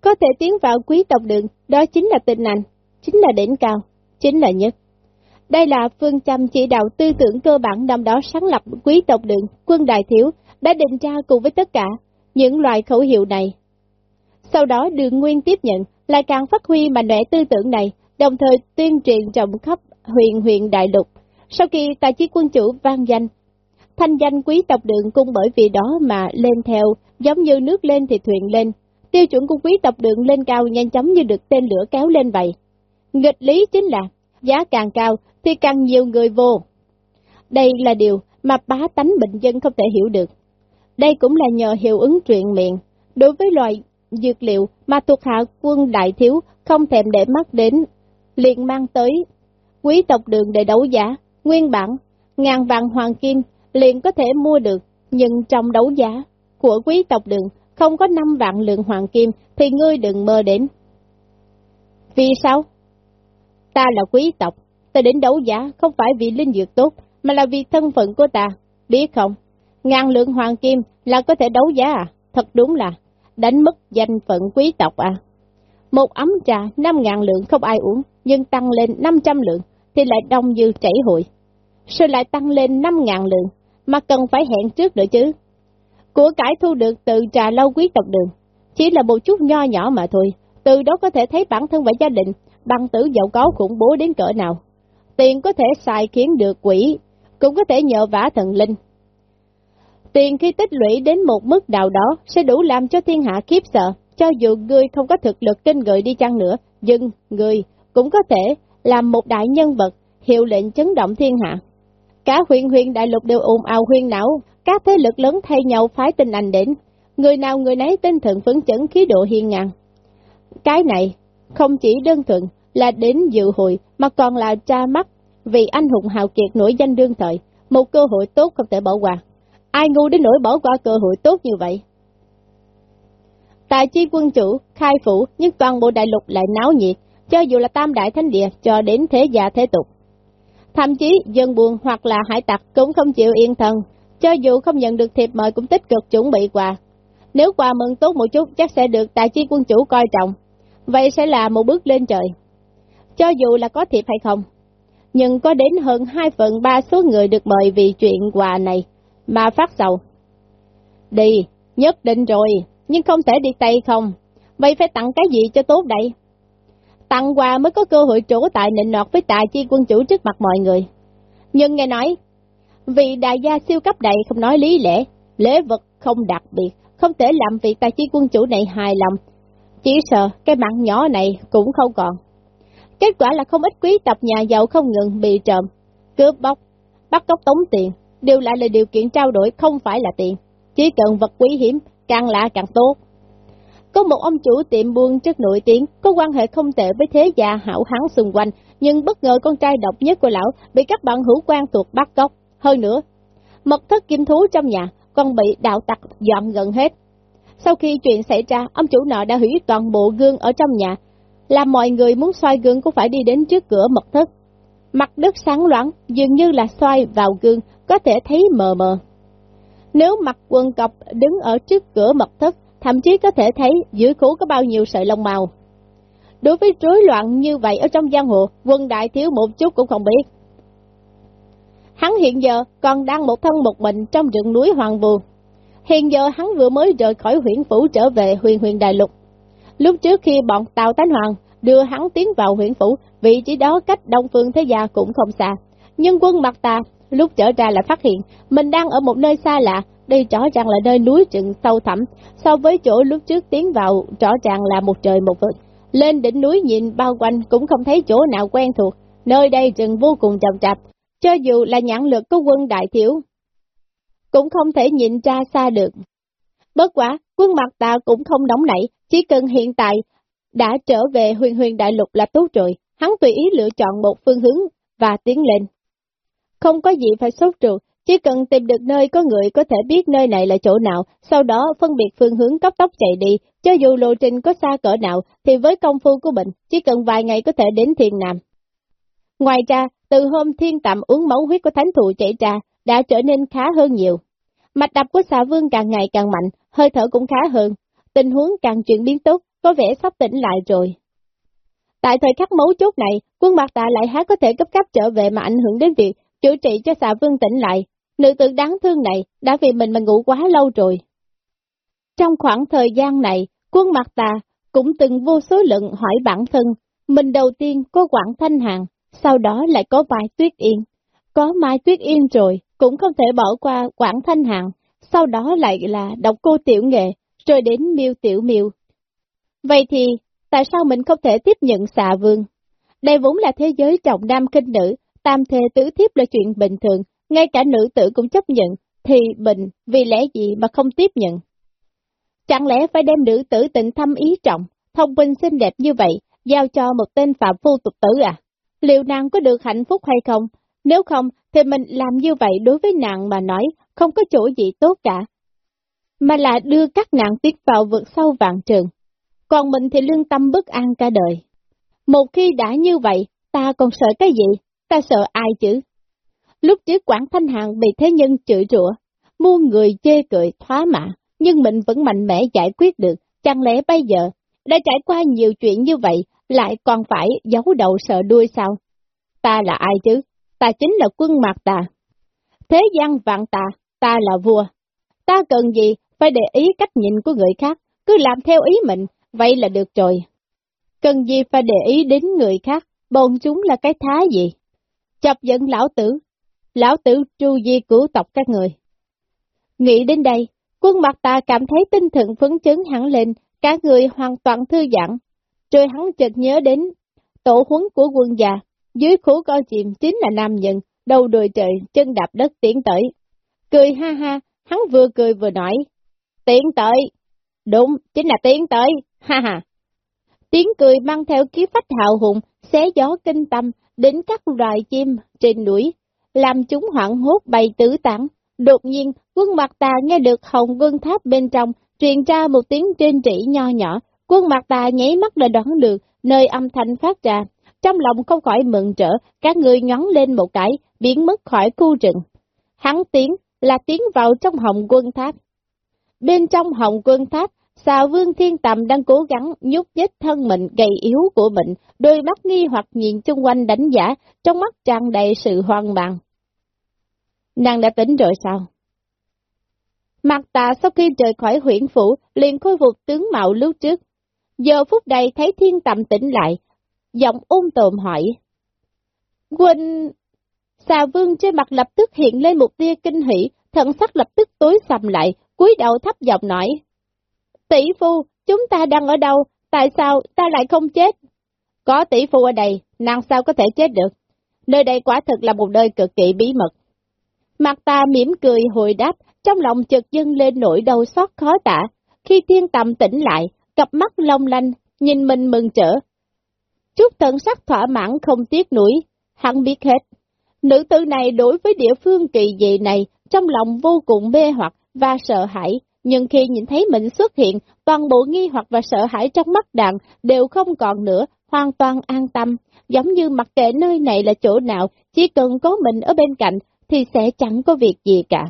Có thể tiến vào quý tộc đường, đó chính là tình ảnh, chính là đỉnh cao, chính là nhất. Đây là phương châm chỉ đạo tư tưởng cơ bản năm đó sáng lập quý tộc đường, quân đại thiếu, đã định ra cùng với tất cả những loại khẩu hiệu này. Sau đó đường nguyên tiếp nhận, lại càng phát huy mạnh mẽ tư tưởng này, đồng thời tuyên truyền rộng khắp huyền huyện đại lục. Sau khi tài chí quân chủ vang danh, thanh danh quý tộc đường cung bởi vì đó mà lên theo, giống như nước lên thì thuyền lên. Tiêu chuẩn của quý tộc đường lên cao nhanh chóng như được tên lửa kéo lên vậy. Nghịch lý chính là, giá càng cao thì càng nhiều người vô. Đây là điều mà bá tánh bệnh dân không thể hiểu được. Đây cũng là nhờ hiệu ứng truyền miệng. Đối với loại dược liệu mà thuộc hạ quân đại thiếu không thèm để mắt đến, liền mang tới quý tộc đường để đấu giá, nguyên bản, ngàn vàng hoàng kim liền có thể mua được, nhưng trong đấu giá của quý tộc đường không có 5 vạn lượng hoàng kim thì ngươi đừng mơ đến. Vì sao? Ta là quý tộc, ta đến đấu giá không phải vì linh dược tốt, mà là vì thân phận của ta, biết không? Ngàn lượng hoàng kim là có thể đấu giá à? Thật đúng là đánh mất danh phận quý tộc à. Một ấm trà 5.000 lượng không ai uống, nhưng tăng lên 500 lượng thì lại đông như chảy hội. Sao lại tăng lên 5.000 lượng, mà cần phải hẹn trước nữa chứ? Của cải thu được từ trà lâu quý tộc đường, chỉ là một chút nho nhỏ mà thôi, từ đó có thể thấy bản thân và gia đình bằng tử giàu có khủng bố đến cỡ nào. Tiền có thể xài khiến được quỷ, cũng có thể nhờ vả thần linh, Tiền khi tích lũy đến một mức nào đó sẽ đủ làm cho thiên hạ kiếp sợ, cho dù người không có thực lực trên người đi chăng nữa, nhưng người cũng có thể làm một đại nhân vật, hiệu lệnh chấn động thiên hạ. Cả huyện huyện đại lục đều ồn ào huyên não, các thế lực lớn thay nhau phái tin anh đến, người nào người nấy tinh thần phấn chấn khí độ hiên ngang. Cái này không chỉ đơn thuần là đến dự hội mà còn là tra mắt vì anh hùng hào kiệt nổi danh đương thời, một cơ hội tốt không thể bỏ qua. Ai ngu đến nỗi bỏ qua cơ hội tốt như vậy? Tài chi quân chủ, khai phủ, nhưng toàn bộ đại lục lại náo nhiệt, cho dù là tam đại thánh địa cho đến thế gia thế tục. Thậm chí dân buồn hoặc là hải tặc cũng không chịu yên thân, cho dù không nhận được thiệp mời cũng tích cực chuẩn bị quà. Nếu quà mừng tốt một chút chắc sẽ được tài chi quân chủ coi trọng, vậy sẽ là một bước lên trời. Cho dù là có thiệp hay không, nhưng có đến hơn 2 phần 3 số người được mời vì chuyện quà này mà phát sầu. Đi, nhất định rồi, nhưng không thể đi tay không. Vậy phải tặng cái gì cho tốt đây? Tặng quà mới có cơ hội trổ tại nịnh nọt với tài chi quân chủ trước mặt mọi người. Nhưng nghe nói, vì đại gia siêu cấp đầy không nói lý lẽ, lễ vật không đặc biệt, không thể làm vị tài chi quân chủ này hài lòng. Chỉ sợ cái mạng nhỏ này cũng không còn. Kết quả là không ít quý tộc nhà giàu không ngừng bị trộm, cướp bóc, bắt cóc tống tiền, đều lại là điều kiện trao đổi không phải là tiền, chỉ cần vật quý hiếm, càng lạ càng tốt. Có một ông chủ tiệm buôn rất nổi tiếng, có quan hệ không tệ với thế gia hảo hán xung quanh, nhưng bất ngờ con trai độc nhất của lão bị các bạn hữu quan thuộc bắt cóc. Hơn nữa, mật thất kim thú trong nhà còn bị đạo tặc dọn gần hết. Sau khi chuyện xảy ra, ông chủ nọ đã hủy toàn bộ gương ở trong nhà, làm mọi người muốn xoay gương cũng phải đi đến trước cửa mật thất. Mặt đất sáng loáng, dường như là xoay vào gương, có thể thấy mờ mờ. Nếu mặt quần cọc đứng ở trước cửa mật thất, thậm chí có thể thấy dưới khố có bao nhiêu sợi lông màu. Đối với rối loạn như vậy ở trong giang hồ, quân đại thiếu một chút cũng không biết. Hắn hiện giờ còn đang một thân một mình trong rừng núi Hoàng Vù. Hiện giờ hắn vừa mới rời khỏi huyện phủ trở về huyền huyền đại lục. Lúc trước khi bọn Tàu Tánh Hoàng đưa hắn tiến vào huyện phủ, vị trí đó cách Đông Phương Thế Gia cũng không xa. Nhưng quân mặt ta lúc trở ra lại phát hiện mình đang ở một nơi xa lạ, đây rõ ràng là nơi núi rừng sâu thẳm, so với chỗ lúc trước tiến vào rõ ràng là một trời một vực. Lên đỉnh núi nhìn bao quanh cũng không thấy chỗ nào quen thuộc, nơi đây rừng vô cùng chậm chạp, cho dù là nhãn lực có quân đại thiếu. cũng không thể nhìn ra xa được. Bất quả, quân mặt ta cũng không nóng nảy, chỉ cần hiện tại đã trở về huyền huyền đại lục là tốt rồi, hắn tùy ý lựa chọn một phương hướng và tiến lên. Không có gì phải sốt ruột, chỉ cần tìm được nơi có người có thể biết nơi này là chỗ nào, sau đó phân biệt phương hướng cấp tốc chạy đi, cho dù lộ trình có xa cỡ nào, thì với công phu của mình, chỉ cần vài ngày có thể đến thiên nam. Ngoài ra, từ hôm thiên tạm uống máu huyết của thánh thụ chảy ra, đã trở nên khá hơn nhiều. Mạch đập của xà vương càng ngày càng mạnh, hơi thở cũng khá hơn, tình huống càng chuyển biến tốt, có vẻ sắp tỉnh lại rồi. Tại thời khắc mấu chốt này, quân mặt tạ lại há có thể cấp cấp trở về mà ảnh hưởng đến việc chữa trị cho xà vương tỉnh lại. Nữ tử đáng thương này đã vì mình mà ngủ quá lâu rồi. Trong khoảng thời gian này, quân mặt tà cũng từng vô số lần hỏi bản thân, mình đầu tiên có Quảng Thanh Hàng, sau đó lại có Mai Tuyết Yên. Có Mai Tuyết Yên rồi, cũng không thể bỏ qua Quảng Thanh Hàng, sau đó lại là độc cô tiểu nghệ, rồi đến miêu tiểu miêu. Vậy thì, tại sao mình không thể tiếp nhận xà vương? Đây vốn là thế giới trọng nam kinh nữ, tam thề tứ thiếp là chuyện bình thường, ngay cả nữ tử cũng chấp nhận, thì mình vì lẽ gì mà không tiếp nhận? Chẳng lẽ phải đem nữ tử tịnh thâm ý trọng, thông minh xinh đẹp như vậy, giao cho một tên phạm phu tục tử à? Liệu nàng có được hạnh phúc hay không? Nếu không, thì mình làm như vậy đối với nàng mà nói, không có chỗ gì tốt cả. Mà là đưa các nàng tiết vào vượt sâu vạn trường. Còn mình thì lương tâm bất an cả đời. Một khi đã như vậy, ta còn sợ cái gì? Ta sợ ai chứ? Lúc trước Quảng Thanh hàng bị thế nhân chửi rủa, muôn người chê cười thoá mạ, nhưng mình vẫn mạnh mẽ giải quyết được, chẳng lẽ bây giờ, đã trải qua nhiều chuyện như vậy, lại còn phải giấu đầu sợ đuôi sao? Ta là ai chứ? Ta chính là quân mạc tà. Thế gian vạn tà, ta là vua. Ta cần gì phải để ý cách nhìn của người khác, cứ làm theo ý mình, vậy là được rồi. Cần gì phải để ý đến người khác, bọn chúng là cái thá gì? Chọc giận lão tử, lão tử tru di cứu tộc các người. Nghĩ đến đây, quân mặt ta cảm thấy tinh thần phấn chấn hẳn lên, cả người hoàn toàn thư giãn. Rồi hắn chợt nhớ đến tổ huấn của quân già, dưới khu co chìm chính là nam nhân, đầu đùi trời, chân đạp đất tiến tới. Cười ha ha, hắn vừa cười vừa nói, tiến tới. Đúng, chính là tiến tới, [laughs] ha ha. Tiếng cười mang theo khí phách hào hùng, xé gió kinh tâm, đến các loài chim trên núi, làm chúng hoảng hốt bay tứ tán. Đột nhiên, quân mặt tà nghe được hồng quân tháp bên trong, truyền ra một tiếng trên trĩ nho nhỏ, quân mặt tà nháy mắt đã đoán được nơi âm thanh phát ra. Trong lòng không khỏi mừng trở, các người nhón lên một cái, biến mất khỏi khu rừng. Hắn tiến là tiến vào trong hồng quân tháp. Bên trong hồng quân tháp, xà vương thiên tầm đang cố gắng nhúc nhích thân mình gầy yếu của mình, đôi mắt nghi hoặc nhìn chung quanh đánh giả, trong mắt tràn đầy sự hoang mang. Nàng đã tỉnh rồi sao? Mặt tà sau khi rời khỏi huyện phủ, liền khôi phục tướng mạo lúc trước. Giờ phút đầy thấy thiên tầm tỉnh lại, giọng ôn tồn hỏi. Quỳnh... Xà vương trên mặt lập tức hiện lên một tia kinh hỉ, thần sắc lập tức tối sầm lại, cúi đầu thấp giọng nói. Tỷ phu, chúng ta đang ở đâu, tại sao ta lại không chết? Có tỷ phu ở đây, nàng sao có thể chết được? Nơi đây quả thực là một nơi cực kỳ bí mật. Mặt ta mỉm cười hồi đáp, trong lòng chợt dâng lên nỗi đau xót khó tả. Khi thiên tầm tỉnh lại, cặp mắt long lanh, nhìn mình mừng trở. Chút thần sắc thỏa mãn không tiếc nuối, hắn biết hết. Nữ tử này đối với địa phương kỳ dị này, trong lòng vô cùng mê hoặc và sợ hãi, nhưng khi nhìn thấy mình xuất hiện, toàn bộ nghi hoặc và sợ hãi trong mắt đạn đều không còn nữa, hoàn toàn an tâm, giống như mặc kệ nơi này là chỗ nào, chỉ cần có mình ở bên cạnh thì sẽ chẳng có việc gì cả.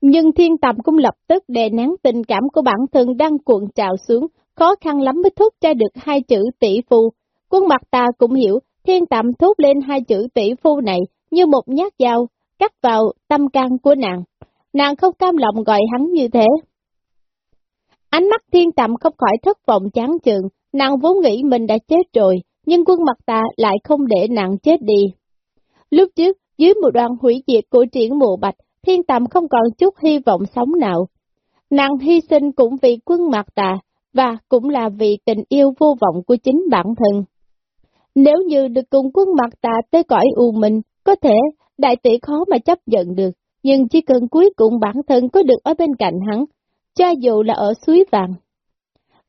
Nhưng thiên tầm cũng lập tức đè nén tình cảm của bản thân đang cuộn trào xuống, khó khăn lắm mới thốt ra được hai chữ tỷ phu. Quân mặt ta cũng hiểu, thiên tầm thốt lên hai chữ tỷ phu này như một nhát dao, cắt vào tâm can của nàng. Nàng không cam lòng gọi hắn như thế. Ánh mắt thiên tầm không khỏi thất vọng chán chường, nàng vốn nghĩ mình đã chết rồi, nhưng quân mặt ta lại không để nàng chết đi. Lúc trước, dưới một đoàn hủy diệt của triển mùa bạch, thiên tầm không còn chút hy vọng sống nào. Nàng hy sinh cũng vì quân mặt tà, và cũng là vì tình yêu vô vọng của chính bản thân. Nếu như được cùng quân mặt tà tới cõi u minh, có thể đại tỷ khó mà chấp nhận được, nhưng chỉ cần cuối cùng bản thân có được ở bên cạnh hắn, cho dù là ở suối vàng.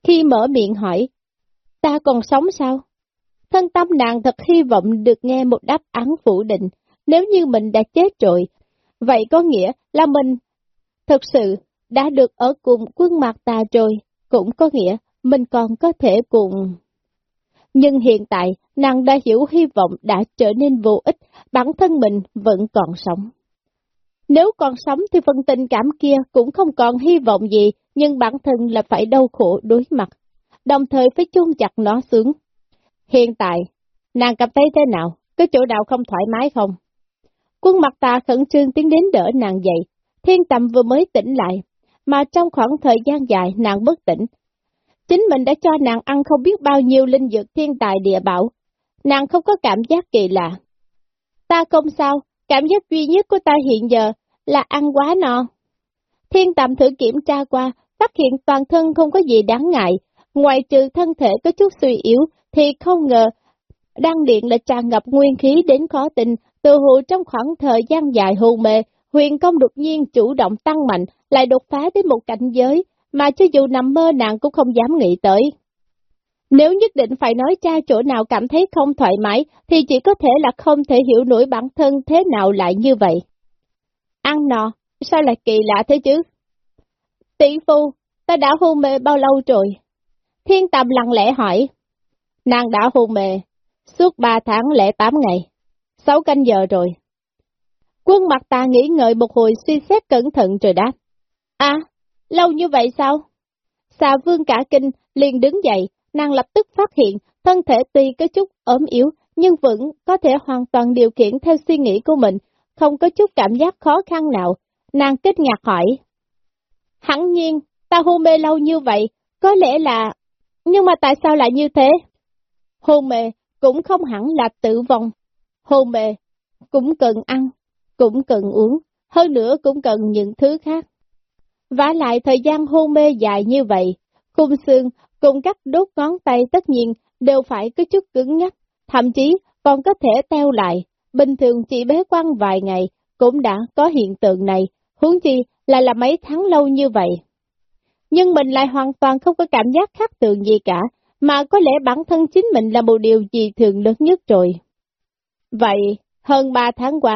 Khi mở miệng hỏi, ta còn sống sao? Thân tâm nàng thật hy vọng được nghe một đáp án phủ định, nếu như mình đã chết rồi, vậy có nghĩa là mình thật sự đã được ở cùng quân mặt ta rồi, cũng có nghĩa mình còn có thể cùng... Nhưng hiện tại, nàng đã hiểu hy vọng đã trở nên vô ích, bản thân mình vẫn còn sống. Nếu còn sống thì phần tình cảm kia cũng không còn hy vọng gì, nhưng bản thân là phải đau khổ đối mặt, đồng thời phải chôn chặt nó xuống. Hiện tại, nàng cảm thấy thế nào? Có chỗ nào không thoải mái không? Quân mặt ta khẩn trương tiến đến đỡ nàng dậy, thiên tầm vừa mới tỉnh lại, mà trong khoảng thời gian dài nàng bất tỉnh. Chính mình đã cho nàng ăn không biết bao nhiêu linh dược thiên tài địa bảo, nàng không có cảm giác kỳ lạ. Ta không sao, cảm giác duy nhất của ta hiện giờ là ăn quá no. Thiên tầm thử kiểm tra qua, phát hiện toàn thân không có gì đáng ngại, ngoài trừ thân thể có chút suy yếu, thì không ngờ đăng điện là tràn ngập nguyên khí đến khó tin, từ hụ trong khoảng thời gian dài hôn mê, huyền công đột nhiên chủ động tăng mạnh, lại đột phá đến một cảnh giới, mà cho dù nằm mơ nàng cũng không dám nghĩ tới. Nếu nhất định phải nói cha chỗ nào cảm thấy không thoải mái, thì chỉ có thể là không thể hiểu nổi bản thân thế nào lại như vậy. Ăn nọ, sao lại kỳ lạ thế chứ? Tỷ phu, ta đã hôn mê bao lâu rồi? Thiên tầm lặng lẽ hỏi. Nàng đã hôn mê, suốt ba tháng lẻ tám ngày, sáu canh giờ rồi. Quân mặt ta nghĩ ngợi một hồi suy xét cẩn thận rồi đáp. À, lâu như vậy sao? Xà vương cả kinh, liền đứng dậy, nàng lập tức phát hiện, thân thể tuy có chút ốm yếu, nhưng vẫn có thể hoàn toàn điều khiển theo suy nghĩ của mình, không có chút cảm giác khó khăn nào. Nàng kết ngạc hỏi. Hẳn nhiên, ta hôn mê lâu như vậy, có lẽ là... Nhưng mà tại sao lại như thế? Hôn mê cũng không hẳn là tử vong. Hôn mê cũng cần ăn, cũng cần uống, hơn nữa cũng cần những thứ khác. vả lại thời gian hôn mê dài như vậy, khung xương cùng các đốt ngón tay tất nhiên đều phải có chút cứng nhắc, thậm chí còn có thể teo lại. Bình thường chỉ bế quan vài ngày cũng đã có hiện tượng này, huống chi là là mấy tháng lâu như vậy. Nhưng mình lại hoàn toàn không có cảm giác khác thường gì cả, mà có lẽ bản thân chính mình là một điều gì thường lớn nhất rồi. Vậy, hơn ba tháng qua,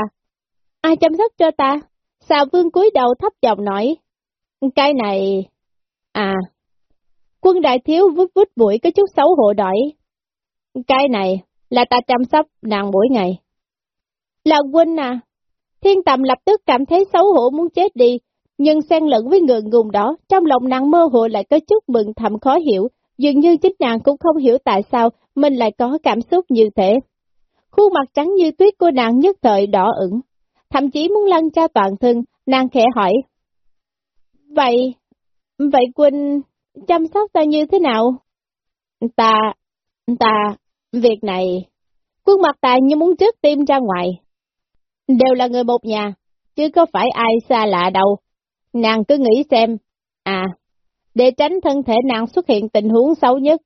ai chăm sóc cho ta? Xà vương cúi đầu thấp giọng nói, cái này... À, quân đại thiếu vút vút mũi có chút xấu hổ đỏi. Cái này là ta chăm sóc nàng mỗi ngày. Là quân à? Thiên tầm lập tức cảm thấy xấu hổ muốn chết đi, nhưng xen lẫn với ngượng ngùng đó, trong lòng nàng mơ hồ lại có chút mừng thầm khó hiểu, dường như chính nàng cũng không hiểu tại sao mình lại có cảm xúc như thế. Khuôn mặt trắng như tuyết của nàng nhất thời đỏ ửng, thậm chí muốn lăn cho toàn thân, nàng khẽ hỏi. Vậy, vậy Quỳnh chăm sóc ta như thế nào? Ta, ta, việc này, khuôn mặt ta như muốn trước tim ra ngoài. Đều là người một nhà, chứ có phải ai xa lạ đâu. Nàng cứ nghĩ xem, à, để tránh thân thể nàng xuất hiện tình huống xấu nhất.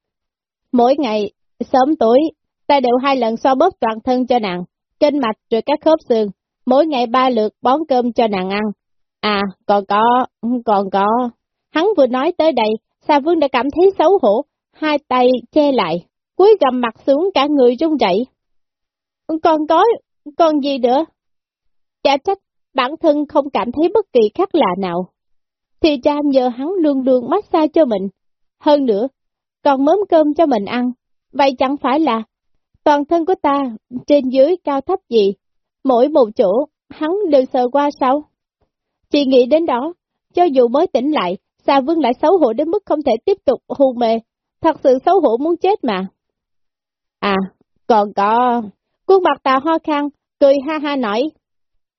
Mỗi ngày, sớm tối, ta đều hai lần xoa bóp toàn thân cho nàng, kênh mạch rồi các khớp xương, mỗi ngày ba lượt bón cơm cho nàng ăn. À, còn có, còn có. Hắn vừa nói tới đây, Sa Vương đã cảm thấy xấu hổ, hai tay che lại, cúi gầm mặt xuống cả người run rẩy. Còn có, còn gì nữa? Chả trách, bản thân không cảm thấy bất kỳ khác lạ nào. Thì cha nhờ hắn luôn luôn massage cho mình. Hơn nữa, còn mớm cơm cho mình ăn. Vậy chẳng phải là toàn thân của ta, trên dưới cao thấp gì, mỗi một chỗ, hắn đều sờ qua sao? Chỉ nghĩ đến đó, cho dù mới tỉnh lại, Sa Vương lại xấu hổ đến mức không thể tiếp tục hôn mê, thật sự xấu hổ muốn chết mà. À, còn có, khuôn mặt tà ho khăn, cười ha ha nói,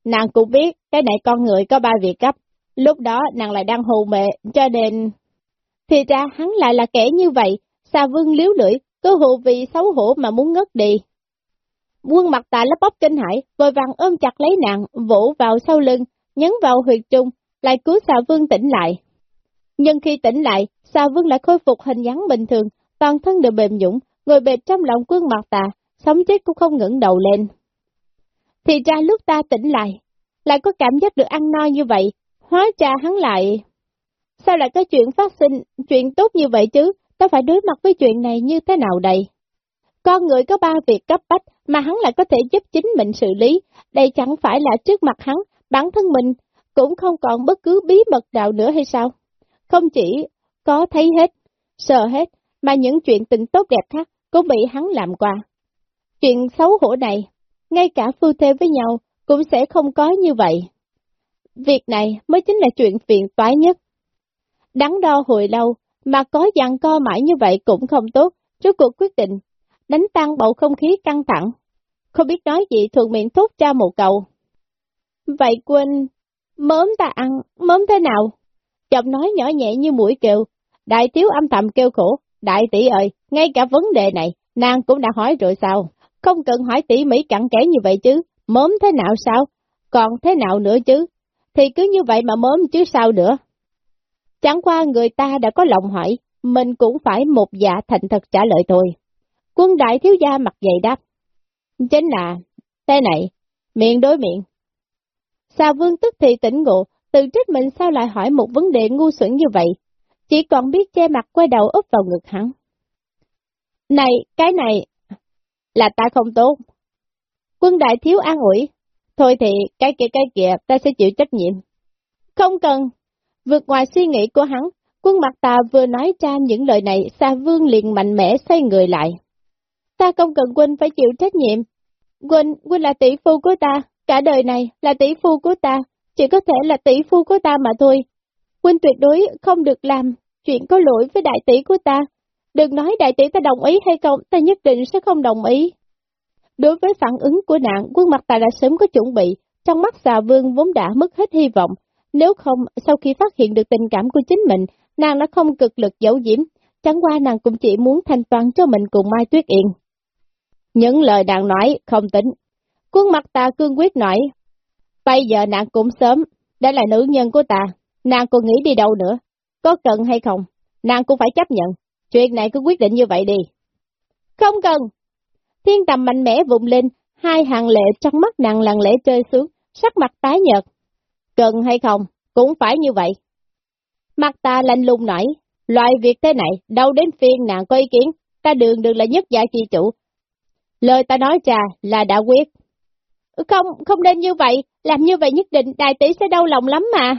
nàng cũng biết cái này con người có ba việc cấp, lúc đó nàng lại đang hù mê, cho nên... Thì ra hắn lại là kẻ như vậy, Sa Vương liếu lưỡi, cứ hù vì xấu hổ mà muốn ngất đi. Quân mặt tà lấp bóc kinh hãi, vội vàng ôm chặt lấy nàng, vỗ vào sau lưng, nhấn vào huyệt trung, lại cứu xà vương tỉnh lại. Nhưng khi tỉnh lại, Sa vương lại khôi phục hình dáng bình thường, toàn thân đều mềm nhũng, ngồi bệt trong lòng quân mặt tà, sống chết cũng không ngẩng đầu lên. Thì ra lúc ta tỉnh lại, lại có cảm giác được ăn no như vậy, hóa ra hắn lại... Sao lại có chuyện phát sinh, chuyện tốt như vậy chứ, ta phải đối mặt với chuyện này như thế nào đây? Con người có ba việc cấp bách mà hắn lại có thể giúp chính mình xử lý, đây chẳng phải là trước mặt hắn, bản thân mình cũng không còn bất cứ bí mật nào nữa hay sao? Không chỉ có thấy hết, sợ hết, mà những chuyện tình tốt đẹp khác cũng bị hắn làm qua. Chuyện xấu hổ này, ngay cả phu thê với nhau cũng sẽ không có như vậy. Việc này mới chính là chuyện phiền toái nhất. Đắn đo hồi lâu, mà có dặn co mãi như vậy cũng không tốt, trước cuộc quyết định, đánh tan bầu không khí căng thẳng. Không biết nói gì thuận miệng thốt ra một câu. Vậy quên mớm ta ăn, mớm thế nào? Giọng nói nhỏ nhẹ như mũi kêu, đại tiếu âm thầm kêu khổ, đại tỷ ơi, ngay cả vấn đề này, nàng cũng đã hỏi rồi sao? Không cần hỏi tỉ mỉ cặn kẽ như vậy chứ, mớm thế nào sao? Còn thế nào nữa chứ? Thì cứ như vậy mà mớm chứ sao nữa? Chẳng qua người ta đã có lòng hỏi, mình cũng phải một dạ thành thật trả lời thôi. Quân đại thiếu gia mặt dày đáp. Chính là, thế này, miệng đối miệng. sa vương tức thì tỉnh ngộ, tự trách mình sao lại hỏi một vấn đề ngu xuẩn như vậy, chỉ còn biết che mặt quay đầu úp vào ngực hắn. Này, cái này, là ta không tốt. Quân đại thiếu an ủi, thôi thì cái kia cái kia ta sẽ chịu trách nhiệm. Không cần, vượt ngoài suy nghĩ của hắn, quân mặt ta vừa nói ra những lời này, xa vương liền mạnh mẽ xoay người lại. Ta không cần quân phải chịu trách nhiệm. Quân, quân là tỷ phu của ta, cả đời này là tỷ phu của ta, chỉ có thể là tỷ phu của ta mà thôi. Quân tuyệt đối không được làm chuyện có lỗi với đại tỷ của ta, Đừng nói đại tỷ ta đồng ý hay không, ta nhất định sẽ không đồng ý. Đối với phản ứng của nạn, quân mặt ta đã sớm có chuẩn bị, trong mắt xà vương vốn đã mất hết hy vọng. Nếu không, sau khi phát hiện được tình cảm của chính mình, nàng đã không cực lực giấu giếm, chẳng qua nàng cũng chỉ muốn thanh toán cho mình cùng Mai Tuyết Yên. Những lời nàng nói không tính. Quân mặt ta cương quyết nói, bây giờ nàng cũng sớm, đã là nữ nhân của ta, nàng còn nghĩ đi đâu nữa, có cần hay không, nàng cũng phải chấp nhận, Chuyện này cứ quyết định như vậy đi. Không cần. Thiên tầm mạnh mẽ vùng lên, hai hàng lệ trong mắt nàng lặng lẽ rơi xuống, sắc mặt tái nhợt. Cần hay không, cũng phải như vậy. Mặt ta lạnh lùng nổi, loại việc thế này, đâu đến phiên nàng có ý kiến, ta đường đường là nhất gia chi chủ. Lời ta nói ra là đã quyết. Không, không nên như vậy, làm như vậy nhất định đại tỷ sẽ đau lòng lắm mà.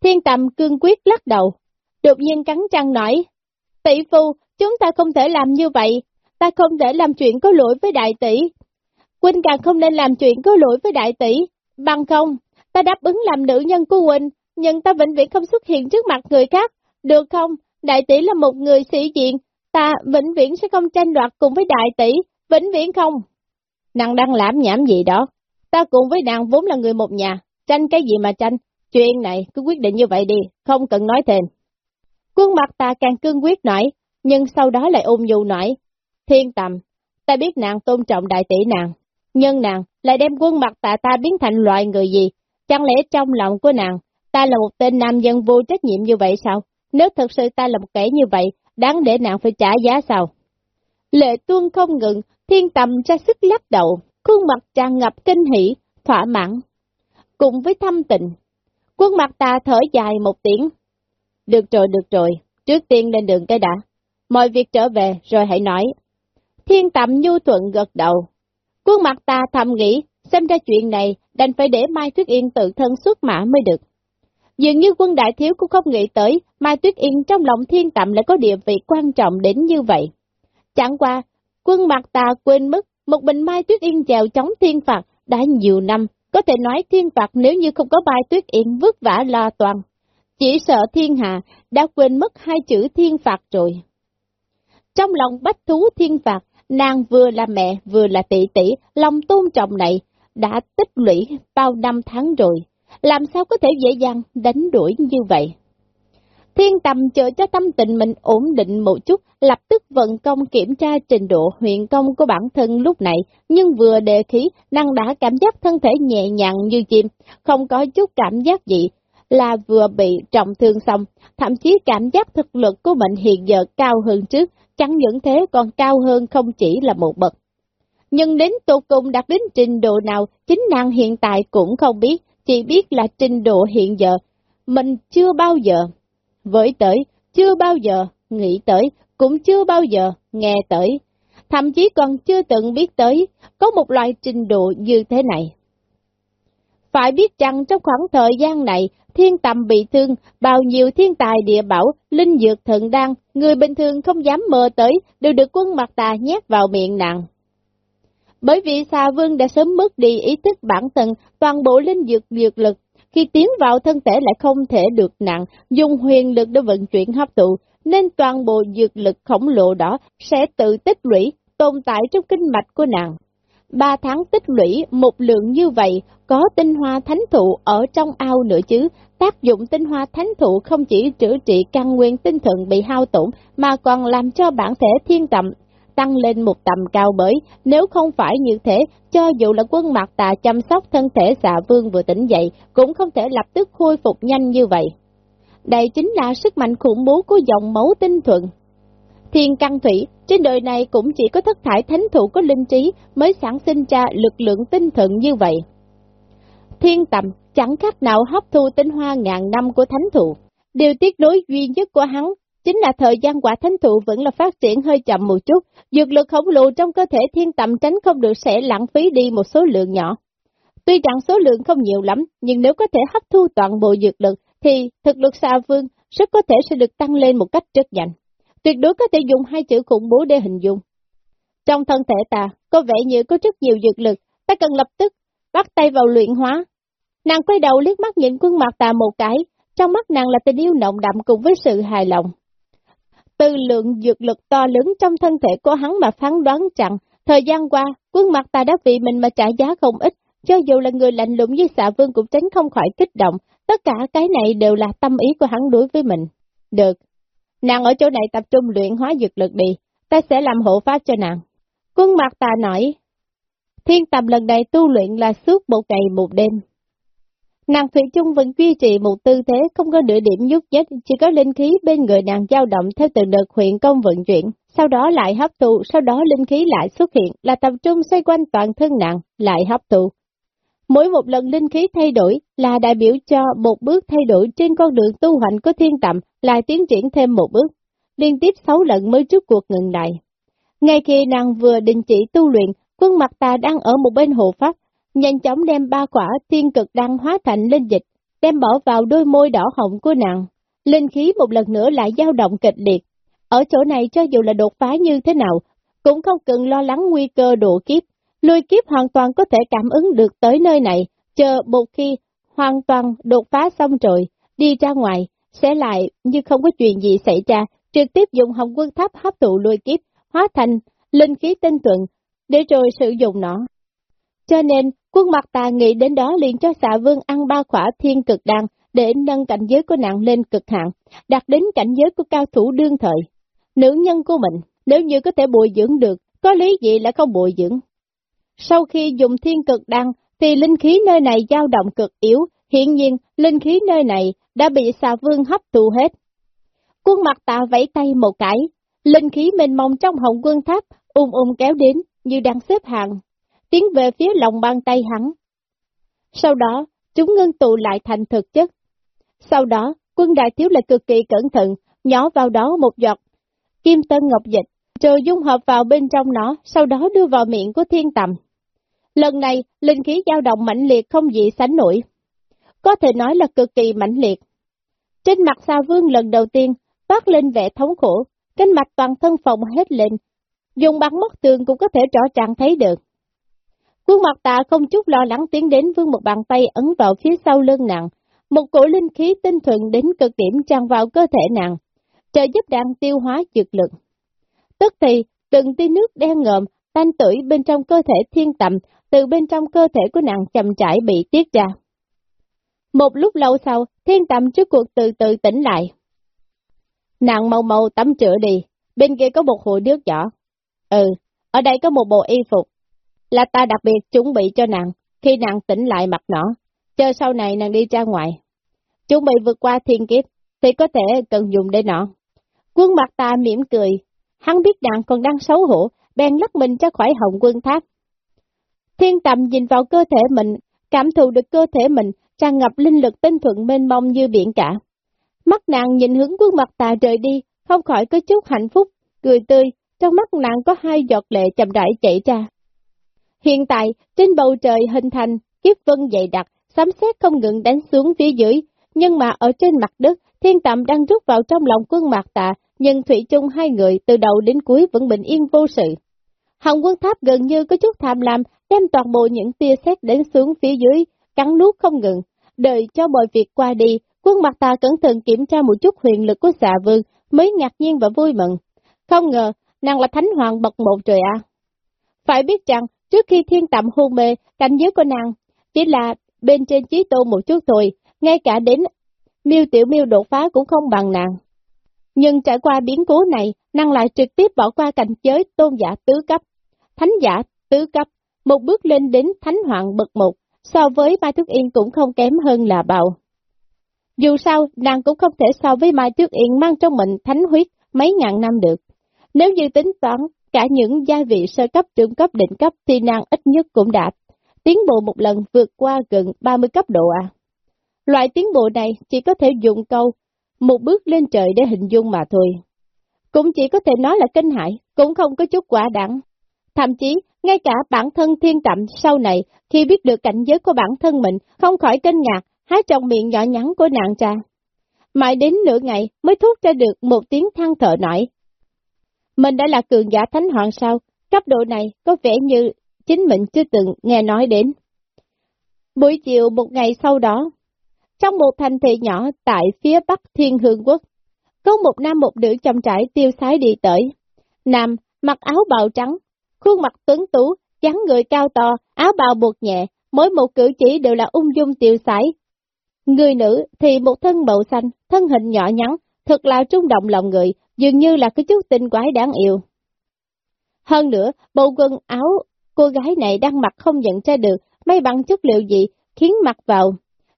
Thiên tầm cương quyết lắc đầu, đột nhiên cắn răng nói, Tỷ phu, chúng ta không thể làm như vậy, ta không thể làm chuyện có lỗi với đại tỷ. quỳnh càng không nên làm chuyện có lỗi với đại tỷ, bằng không, ta đáp ứng làm nữ nhân của quỳnh nhưng ta vĩnh viễn không xuất hiện trước mặt người khác, được không? Đại tỷ là một người sĩ diện, ta vĩnh viễn sẽ không tranh đoạt cùng với đại tỷ, vĩnh viễn không. Nàng đang làm nhảm gì đó, ta cùng với nàng vốn là người một nhà, tranh cái gì mà tranh, chuyện này cứ quyết định như vậy đi, không cần nói thêm. Quân mặt ta càng cương quyết nói, nhưng sau đó lại ôm nhu nói, thiên tầm, ta biết nàng tôn trọng đại tỷ nàng, nhưng nàng lại đem quân mặt tạ ta biến thành loại người gì, chẳng lẽ trong lòng của nàng, ta là một tên nam dân vô trách nhiệm như vậy sao? Nếu thật sự ta là một kẻ như vậy, đáng để nàng phải trả giá sao? Lệ tuôn không ngừng, thiên tầm ra sức lắc đầu, khuôn mặt tràn ngập kinh hỉ, thỏa mãn. Cùng với thâm tình, quân mặt ta thở dài một tiếng, được rồi, được rồi, trước tiên lên đường cái đã. Mọi việc trở về rồi hãy nói. Thiên tạm nhu thuận gật đầu. Quân mặt ta thầm nghĩ, xem ra chuyện này đành phải để Mai Tuyết Yên tự thân xuất mã mới được. Dường như quân đại thiếu cũng không nghĩ tới Mai Tuyết Yên trong lòng thiên tạm lại có địa vị quan trọng đến như vậy. Chẳng qua, quân mặt ta quên mất một bình Mai Tuyết Yên chèo chống thiên phạt đã nhiều năm, có thể nói thiên phạt nếu như không có Mai Tuyết Yên vất vả lo toàn, chỉ sợ thiên hạ đã quên mất hai chữ thiên phạt rồi. Trong lòng bách thú thiên phạt, nàng vừa là mẹ vừa là tỷ tỷ, lòng tôn trọng này đã tích lũy bao năm tháng rồi, làm sao có thể dễ dàng đánh đuổi như vậy. Thiên tầm chờ cho tâm tình mình ổn định một chút, lập tức vận công kiểm tra trình độ huyện công của bản thân lúc này, nhưng vừa đề khí, năng đã cảm giác thân thể nhẹ nhàng như chim, không có chút cảm giác gì, là vừa bị trọng thương xong, thậm chí cảm giác thực lực của mình hiện giờ cao hơn trước, chẳng những thế còn cao hơn không chỉ là một bậc. Nhưng đến tột cùng đạt đến trình độ nào, chính nàng hiện tại cũng không biết, chỉ biết là trình độ hiện giờ, mình chưa bao giờ với tới, chưa bao giờ nghĩ tới, cũng chưa bao giờ nghe tới, thậm chí còn chưa từng biết tới, có một loại trình độ như thế này. Phải biết rằng trong khoảng thời gian này, thiên tầm bị thương, bao nhiêu thiên tài địa bảo, linh dược thận đan, người bình thường không dám mơ tới, đều được quân mặt tà nhét vào miệng nặng. Bởi vì xà vương đã sớm mất đi ý thức bản thân, toàn bộ linh dược dược lực, khi tiến vào thân thể lại không thể được nặng, dùng huyền lực để vận chuyển hấp thụ, nên toàn bộ dược lực khổng lồ đó sẽ tự tích lũy, tồn tại trong kinh mạch của nàng. Ba tháng tích lũy một lượng như vậy, có tinh hoa thánh thụ ở trong ao nữa chứ, tác dụng tinh hoa thánh thụ không chỉ chữa trị căn nguyên tinh thần bị hao tổn, mà còn làm cho bản thể thiên tầm tăng lên một tầm cao bởi, nếu không phải như thế, cho dù là quân mặt tà chăm sóc thân thể xạ vương vừa tỉnh dậy, cũng không thể lập tức khôi phục nhanh như vậy. Đây chính là sức mạnh khủng bố của dòng máu tinh thuận. Thiên căn thủy, trên đời này cũng chỉ có thất thải thánh thủ có linh trí mới sản sinh ra lực lượng tinh thuận như vậy. Thiên tầm chẳng khác nào hấp thu tinh hoa ngàn năm của thánh thủ Điều tiết nối duy nhất của hắn chính là thời gian quả thánh thụ vẫn là phát triển hơi chậm một chút, dược lực khổng lồ trong cơ thể thiên tầm tránh không được sẽ lãng phí đi một số lượng nhỏ. Tuy rằng số lượng không nhiều lắm, nhưng nếu có thể hấp thu toàn bộ dược lực, thì thực lực xa vương rất có thể sẽ được tăng lên một cách rất nhanh. Tuyệt đối có thể dùng hai chữ khủng bố để hình dung. Trong thân thể ta, có vẻ như có rất nhiều dược lực, ta cần lập tức bắt tay vào luyện hóa. Nàng quay đầu liếc mắt nhìn quân mặt ta một cái, trong mắt nàng là tình yêu nồng đậm cùng với sự hài lòng. Từ lượng dược lực to lớn trong thân thể của hắn mà phán đoán rằng, thời gian qua, quân mặt ta đã vì mình mà trả giá không ít, cho dù là người lạnh lùng như xạ vương cũng tránh không khỏi kích động, tất cả cái này đều là tâm ý của hắn đối với mình. Được, nàng ở chỗ này tập trung luyện hóa dược lực đi, ta sẽ làm hộ pháp cho nàng. Quân mặt ta nói, thiên tập lần này tu luyện là suốt một ngày một đêm, Nàng Thủy chung vẫn duy trì một tư thế không có nửa điểm nhúc nhích, chỉ có linh khí bên người nàng dao động theo từng đợt huyện công vận chuyển, sau đó lại hấp thụ, sau đó linh khí lại xuất hiện, là tập trung xoay quanh toàn thân nàng, lại hấp thụ. Mỗi một lần linh khí thay đổi là đại biểu cho một bước thay đổi trên con đường tu hành của thiên tầm, lại tiến triển thêm một bước, liên tiếp sáu lần mới trước cuộc ngừng lại. Ngay khi nàng vừa đình chỉ tu luyện, quân mặt ta đang ở một bên hồ pháp, nhanh chóng đem ba quả tiên cực đăng hóa thành linh dịch, đem bỏ vào đôi môi đỏ hồng của nàng. Linh khí một lần nữa lại dao động kịch liệt. Ở chỗ này cho dù là đột phá như thế nào, cũng không cần lo lắng nguy cơ độ kiếp. Lôi kiếp hoàn toàn có thể cảm ứng được tới nơi này, chờ một khi hoàn toàn đột phá xong rồi, đi ra ngoài, sẽ lại như không có chuyện gì xảy ra, trực tiếp dùng hồng quân tháp hấp thụ lôi kiếp, hóa thành linh khí tinh thuận, để rồi sử dụng nó. Cho nên, quân mặt tà nghĩ đến đó liền cho xạ vương ăn ba khỏa thiên cực đan để nâng cảnh giới của nàng lên cực hạn, đạt đến cảnh giới của cao thủ đương thời. Nữ nhân của mình, nếu như có thể bồi dưỡng được, có lý gì là không bồi dưỡng. Sau khi dùng thiên cực đan, thì linh khí nơi này dao động cực yếu, hiện nhiên linh khí nơi này đã bị xà vương hấp thụ hết. Quân mặt ta vẫy tay một cái, linh khí mênh mông trong hồng quân tháp ung ung kéo đến như đang xếp hàng, tiến về phía lòng bàn tay hắn. Sau đó, chúng ngưng tụ lại thành thực chất. Sau đó, quân đại thiếu lại cực kỳ cẩn thận, nhỏ vào đó một giọt kim tân ngọc dịch, rồi dung hợp vào bên trong nó, sau đó đưa vào miệng của thiên tầm. Lần này, linh khí dao động mạnh liệt không gì sánh nổi. Có thể nói là cực kỳ mạnh liệt. Trên mặt xa vương lần đầu tiên, phát lên vẻ thống khổ, kinh mạch toàn thân phòng hết lên, dùng bắn mất tường cũng có thể rõ ràng thấy được. Quân mặt tạ không chút lo lắng tiến đến vương một bàn tay ấn vào phía sau lưng nàng, một cổ linh khí tinh thuần đến cực điểm tràn vào cơ thể nàng, trợ giúp đang tiêu hóa dược lực. Tức thì, từng tia nước đen ngợm, tanh tưởi bên trong cơ thể thiên tầm, từ bên trong cơ thể của nàng chậm chảy bị tiết ra. Một lúc lâu sau, thiên tầm trước cuộc từ từ tỉnh lại. Nàng mau mau tắm rửa đi, bên kia có một hồ nước nhỏ. Ừ, ở đây có một bộ y phục, là ta đặc biệt chuẩn bị cho nàng, khi nàng tỉnh lại mặt nó, chờ sau này nàng đi ra ngoài. Chuẩn bị vượt qua thiên kiếp, thì có thể cần dùng để nọ. Quân mặt ta mỉm cười, hắn biết nàng còn đang xấu hổ, bèn lắc mình ra khỏi hồng quân tháp. Thiên tầm nhìn vào cơ thể mình, cảm thụ được cơ thể mình tràn ngập linh lực tinh thuận mênh mông như biển cả. Mắt nàng nhìn hướng quân mặt tà rời đi, không khỏi có chút hạnh phúc, cười tươi, trong mắt nàng có hai giọt lệ chậm rãi chảy ra. Hiện tại, trên bầu trời hình thành, kiếp vân dày đặc, sấm sét không ngừng đánh xuống phía dưới, nhưng mà ở trên mặt đất, thiên tạm đang rút vào trong lòng quân mạc tạ, nhưng Thủy chung hai người từ đầu đến cuối vẫn bình yên vô sự. Hồng quân tháp gần như có chút tham lam, đem toàn bộ những tia sét đến xuống phía dưới, cắn nuốt không ngừng. Đợi cho mọi việc qua đi, quân mặt ta cẩn thận kiểm tra một chút huyền lực của xà vương, mới ngạc nhiên và vui mừng. Không ngờ, nàng là thánh hoàng bậc một trời à. Phải biết rằng, trước khi thiên tạm hôn mê, cảnh giới của nàng chỉ là bên trên trí tôn một chút thôi, ngay cả đến miêu tiểu miêu đột phá cũng không bằng nàng. Nhưng trải qua biến cố này, nàng lại trực tiếp bỏ qua cảnh giới tôn giả tứ cấp, thánh giả tứ cấp, một bước lên đến thánh hoàng bậc một, so với Mai Tuyết Yên cũng không kém hơn là bào. Dù sao, nàng cũng không thể so với Mai Tuyết Yên mang trong mình thánh huyết mấy ngàn năm được. Nếu như tính toán cả những gia vị sơ cấp, trung cấp, định cấp thì nàng ít nhất cũng đã tiến bộ một lần vượt qua gần 30 cấp độ à. Loại tiến bộ này chỉ có thể dùng câu một bước lên trời để hình dung mà thôi. Cũng chỉ có thể nói là kinh hại, cũng không có chút quả đẳng. Thậm chí, ngay cả bản thân thiên tạm sau này, khi biết được cảnh giới của bản thân mình, không khỏi kinh ngạc, há trong miệng nhỏ nhắn của nàng ra. Mãi đến nửa ngày mới thốt ra được một tiếng than thở nổi. Mình đã là cường giả thánh hoàng sao, cấp độ này có vẻ như chính mình chưa từng nghe nói đến. Buổi chiều một ngày sau đó, trong một thành thị nhỏ tại phía bắc thiên hương quốc, có một nam một nữ trong trải tiêu sái đi tới. Nam mặc áo bào trắng, khuôn mặt tuấn tú, dáng người cao to, áo bào buộc nhẹ, mỗi một cử chỉ đều là ung dung tiêu sái. Người nữ thì một thân màu xanh, thân hình nhỏ nhắn, thật là trung động lòng người, dường như là cái chút tinh quái đáng yêu. Hơn nữa, bộ quần áo cô gái này đang mặc không nhận ra được mấy bằng chất liệu gì khiến mặc vào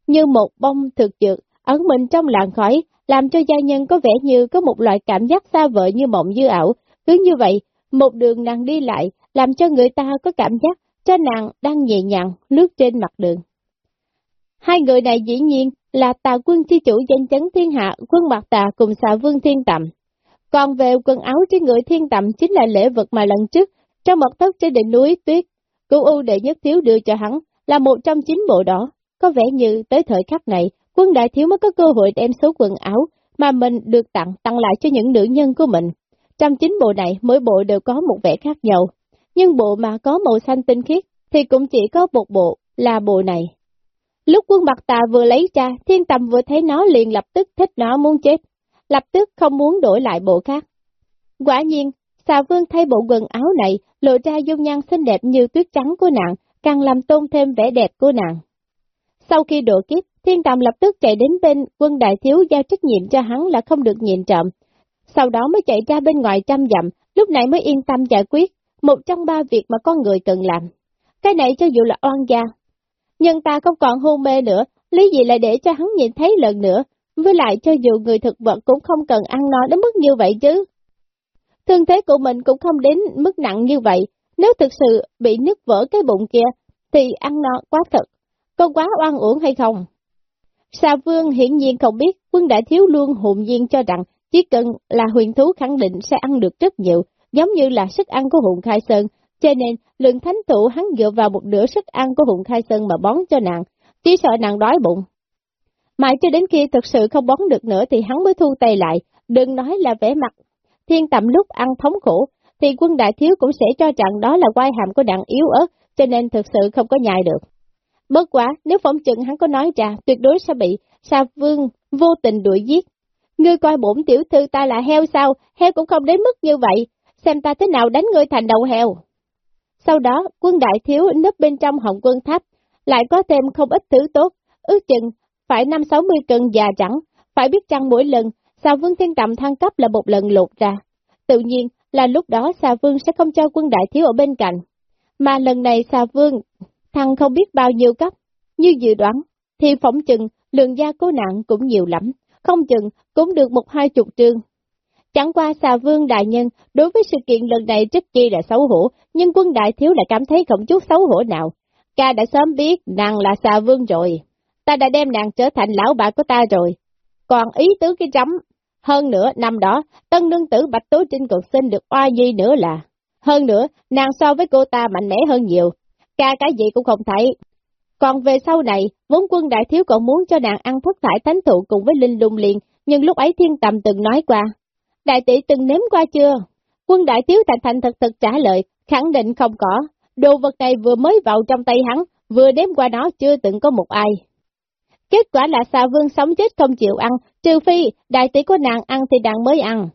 như một bông thực dược ẩn mình trong làn khói, làm cho gia nhân có vẻ như có một loại cảm giác xa vời như mộng dư ảo. Cứ như vậy, một đường nàng đi lại, làm cho người ta có cảm giác cho nàng đang nhẹ nhàng lướt trên mặt đường. Hai người này dĩ nhiên là tà quân chi chủ danh chấn thiên hạ, quân mặt tà cùng xà vương thiên tầm. Còn về quần áo trên người thiên tầm chính là lễ vật mà lần trước, trong mật thất trên đỉnh núi tuyết, cụ ưu đệ nhất thiếu đưa cho hắn, là một trong chín bộ đó. Có vẻ như tới thời khắc này, quân đại thiếu mới có cơ hội đem số quần áo mà mình được tặng tặng lại cho những nữ nhân của mình. Trong chín bộ này, mỗi bộ đều có một vẻ khác nhau, nhưng bộ mà có màu xanh tinh khiết thì cũng chỉ có một bộ, là bộ này. Lúc quân mặt tà vừa lấy ra, thiên tầm vừa thấy nó liền lập tức thích nó muốn chết, lập tức không muốn đổi lại bộ khác. Quả nhiên, xà vương thay bộ quần áo này, lộ ra dung nhan xinh đẹp như tuyết trắng của nàng, càng làm tôn thêm vẻ đẹp của nàng. Sau khi độ kiếp, thiên tầm lập tức chạy đến bên quân đại thiếu giao trách nhiệm cho hắn là không được nhìn trộm. Sau đó mới chạy ra bên ngoài trăm dặm, lúc này mới yên tâm giải quyết, một trong ba việc mà con người cần làm. Cái này cho dù là oan gia, nhưng ta không còn hôn mê nữa, lý gì lại để cho hắn nhìn thấy lần nữa, với lại cho dù người thực vật cũng không cần ăn no đến mức như vậy chứ. Thương thế của mình cũng không đến mức nặng như vậy, nếu thực sự bị nứt vỡ cái bụng kia, thì ăn no quá thật, có quá oan uổng hay không? Sa Vương hiển nhiên không biết, quân đại thiếu luôn hồn nhiên cho rằng chỉ cần là huyền thú khẳng định sẽ ăn được rất nhiều, giống như là sức ăn của hùng khai sơn, cho nên lượng thánh thủ hắn dựa vào một nửa sức ăn của hùng khai sơn mà bón cho nàng, chỉ sợ nàng đói bụng. Mãi cho đến khi thực sự không bón được nữa thì hắn mới thu tay lại, đừng nói là vẻ mặt. Thiên tầm lúc ăn thống khổ, thì quân đại thiếu cũng sẽ cho rằng đó là quai hàm của đặng yếu ớt, cho nên thực sự không có nhai được. Bất quá, nếu phỏng chừng hắn có nói ra, tuyệt đối sẽ bị Sa Vương vô tình đuổi giết. Ngươi coi bổn tiểu thư ta là heo sao, heo cũng không đến mức như vậy, xem ta thế nào đánh ngươi thành đầu heo. Sau đó, quân đại thiếu nấp bên trong hồng quân tháp, lại có thêm không ít thứ tốt, ước chừng phải năm sáu mươi cân già chẳng, phải biết chăng mỗi lần, Sa Vương Thiên Tầm thăng cấp là một lần lột ra. Tự nhiên là lúc đó Sa Vương sẽ không cho quân đại thiếu ở bên cạnh, mà lần này Sa Vương thăng không biết bao nhiêu cấp, như dự đoán, thì phỏng chừng lượng gia cố nặng cũng nhiều lắm, không chừng cũng được một hai chục trương. Chẳng qua xà vương đại nhân, đối với sự kiện lần này rất chi là xấu hổ, nhưng quân đại thiếu lại cảm thấy không chút xấu hổ nào. Ca đã sớm biết nàng là xà vương rồi ta đã đem nàng trở thành lão bà của ta rồi. Còn ý tứ cái chấm, hơn nữa năm đó, tân nương tử Bạch Tố Trinh còn sinh được oa nhi nữa là. Hơn nữa, nàng so với cô ta mạnh mẽ hơn nhiều, ca cái gì cũng không thấy. Còn về sau này, vốn quân đại thiếu còn muốn cho nàng ăn thất thải thánh thụ cùng với linh lung liền, nhưng lúc ấy thiên tầm từng nói qua. Đại tỷ từng nếm qua chưa? Quân đại thiếu thành thành thật thật trả lời, khẳng định không có. Đồ vật này vừa mới vào trong tay hắn, vừa đếm qua nó chưa từng có một ai. Kết quả là xà vương sống chết không chịu ăn, trừ phi đại tỷ của nàng ăn thì nàng mới ăn.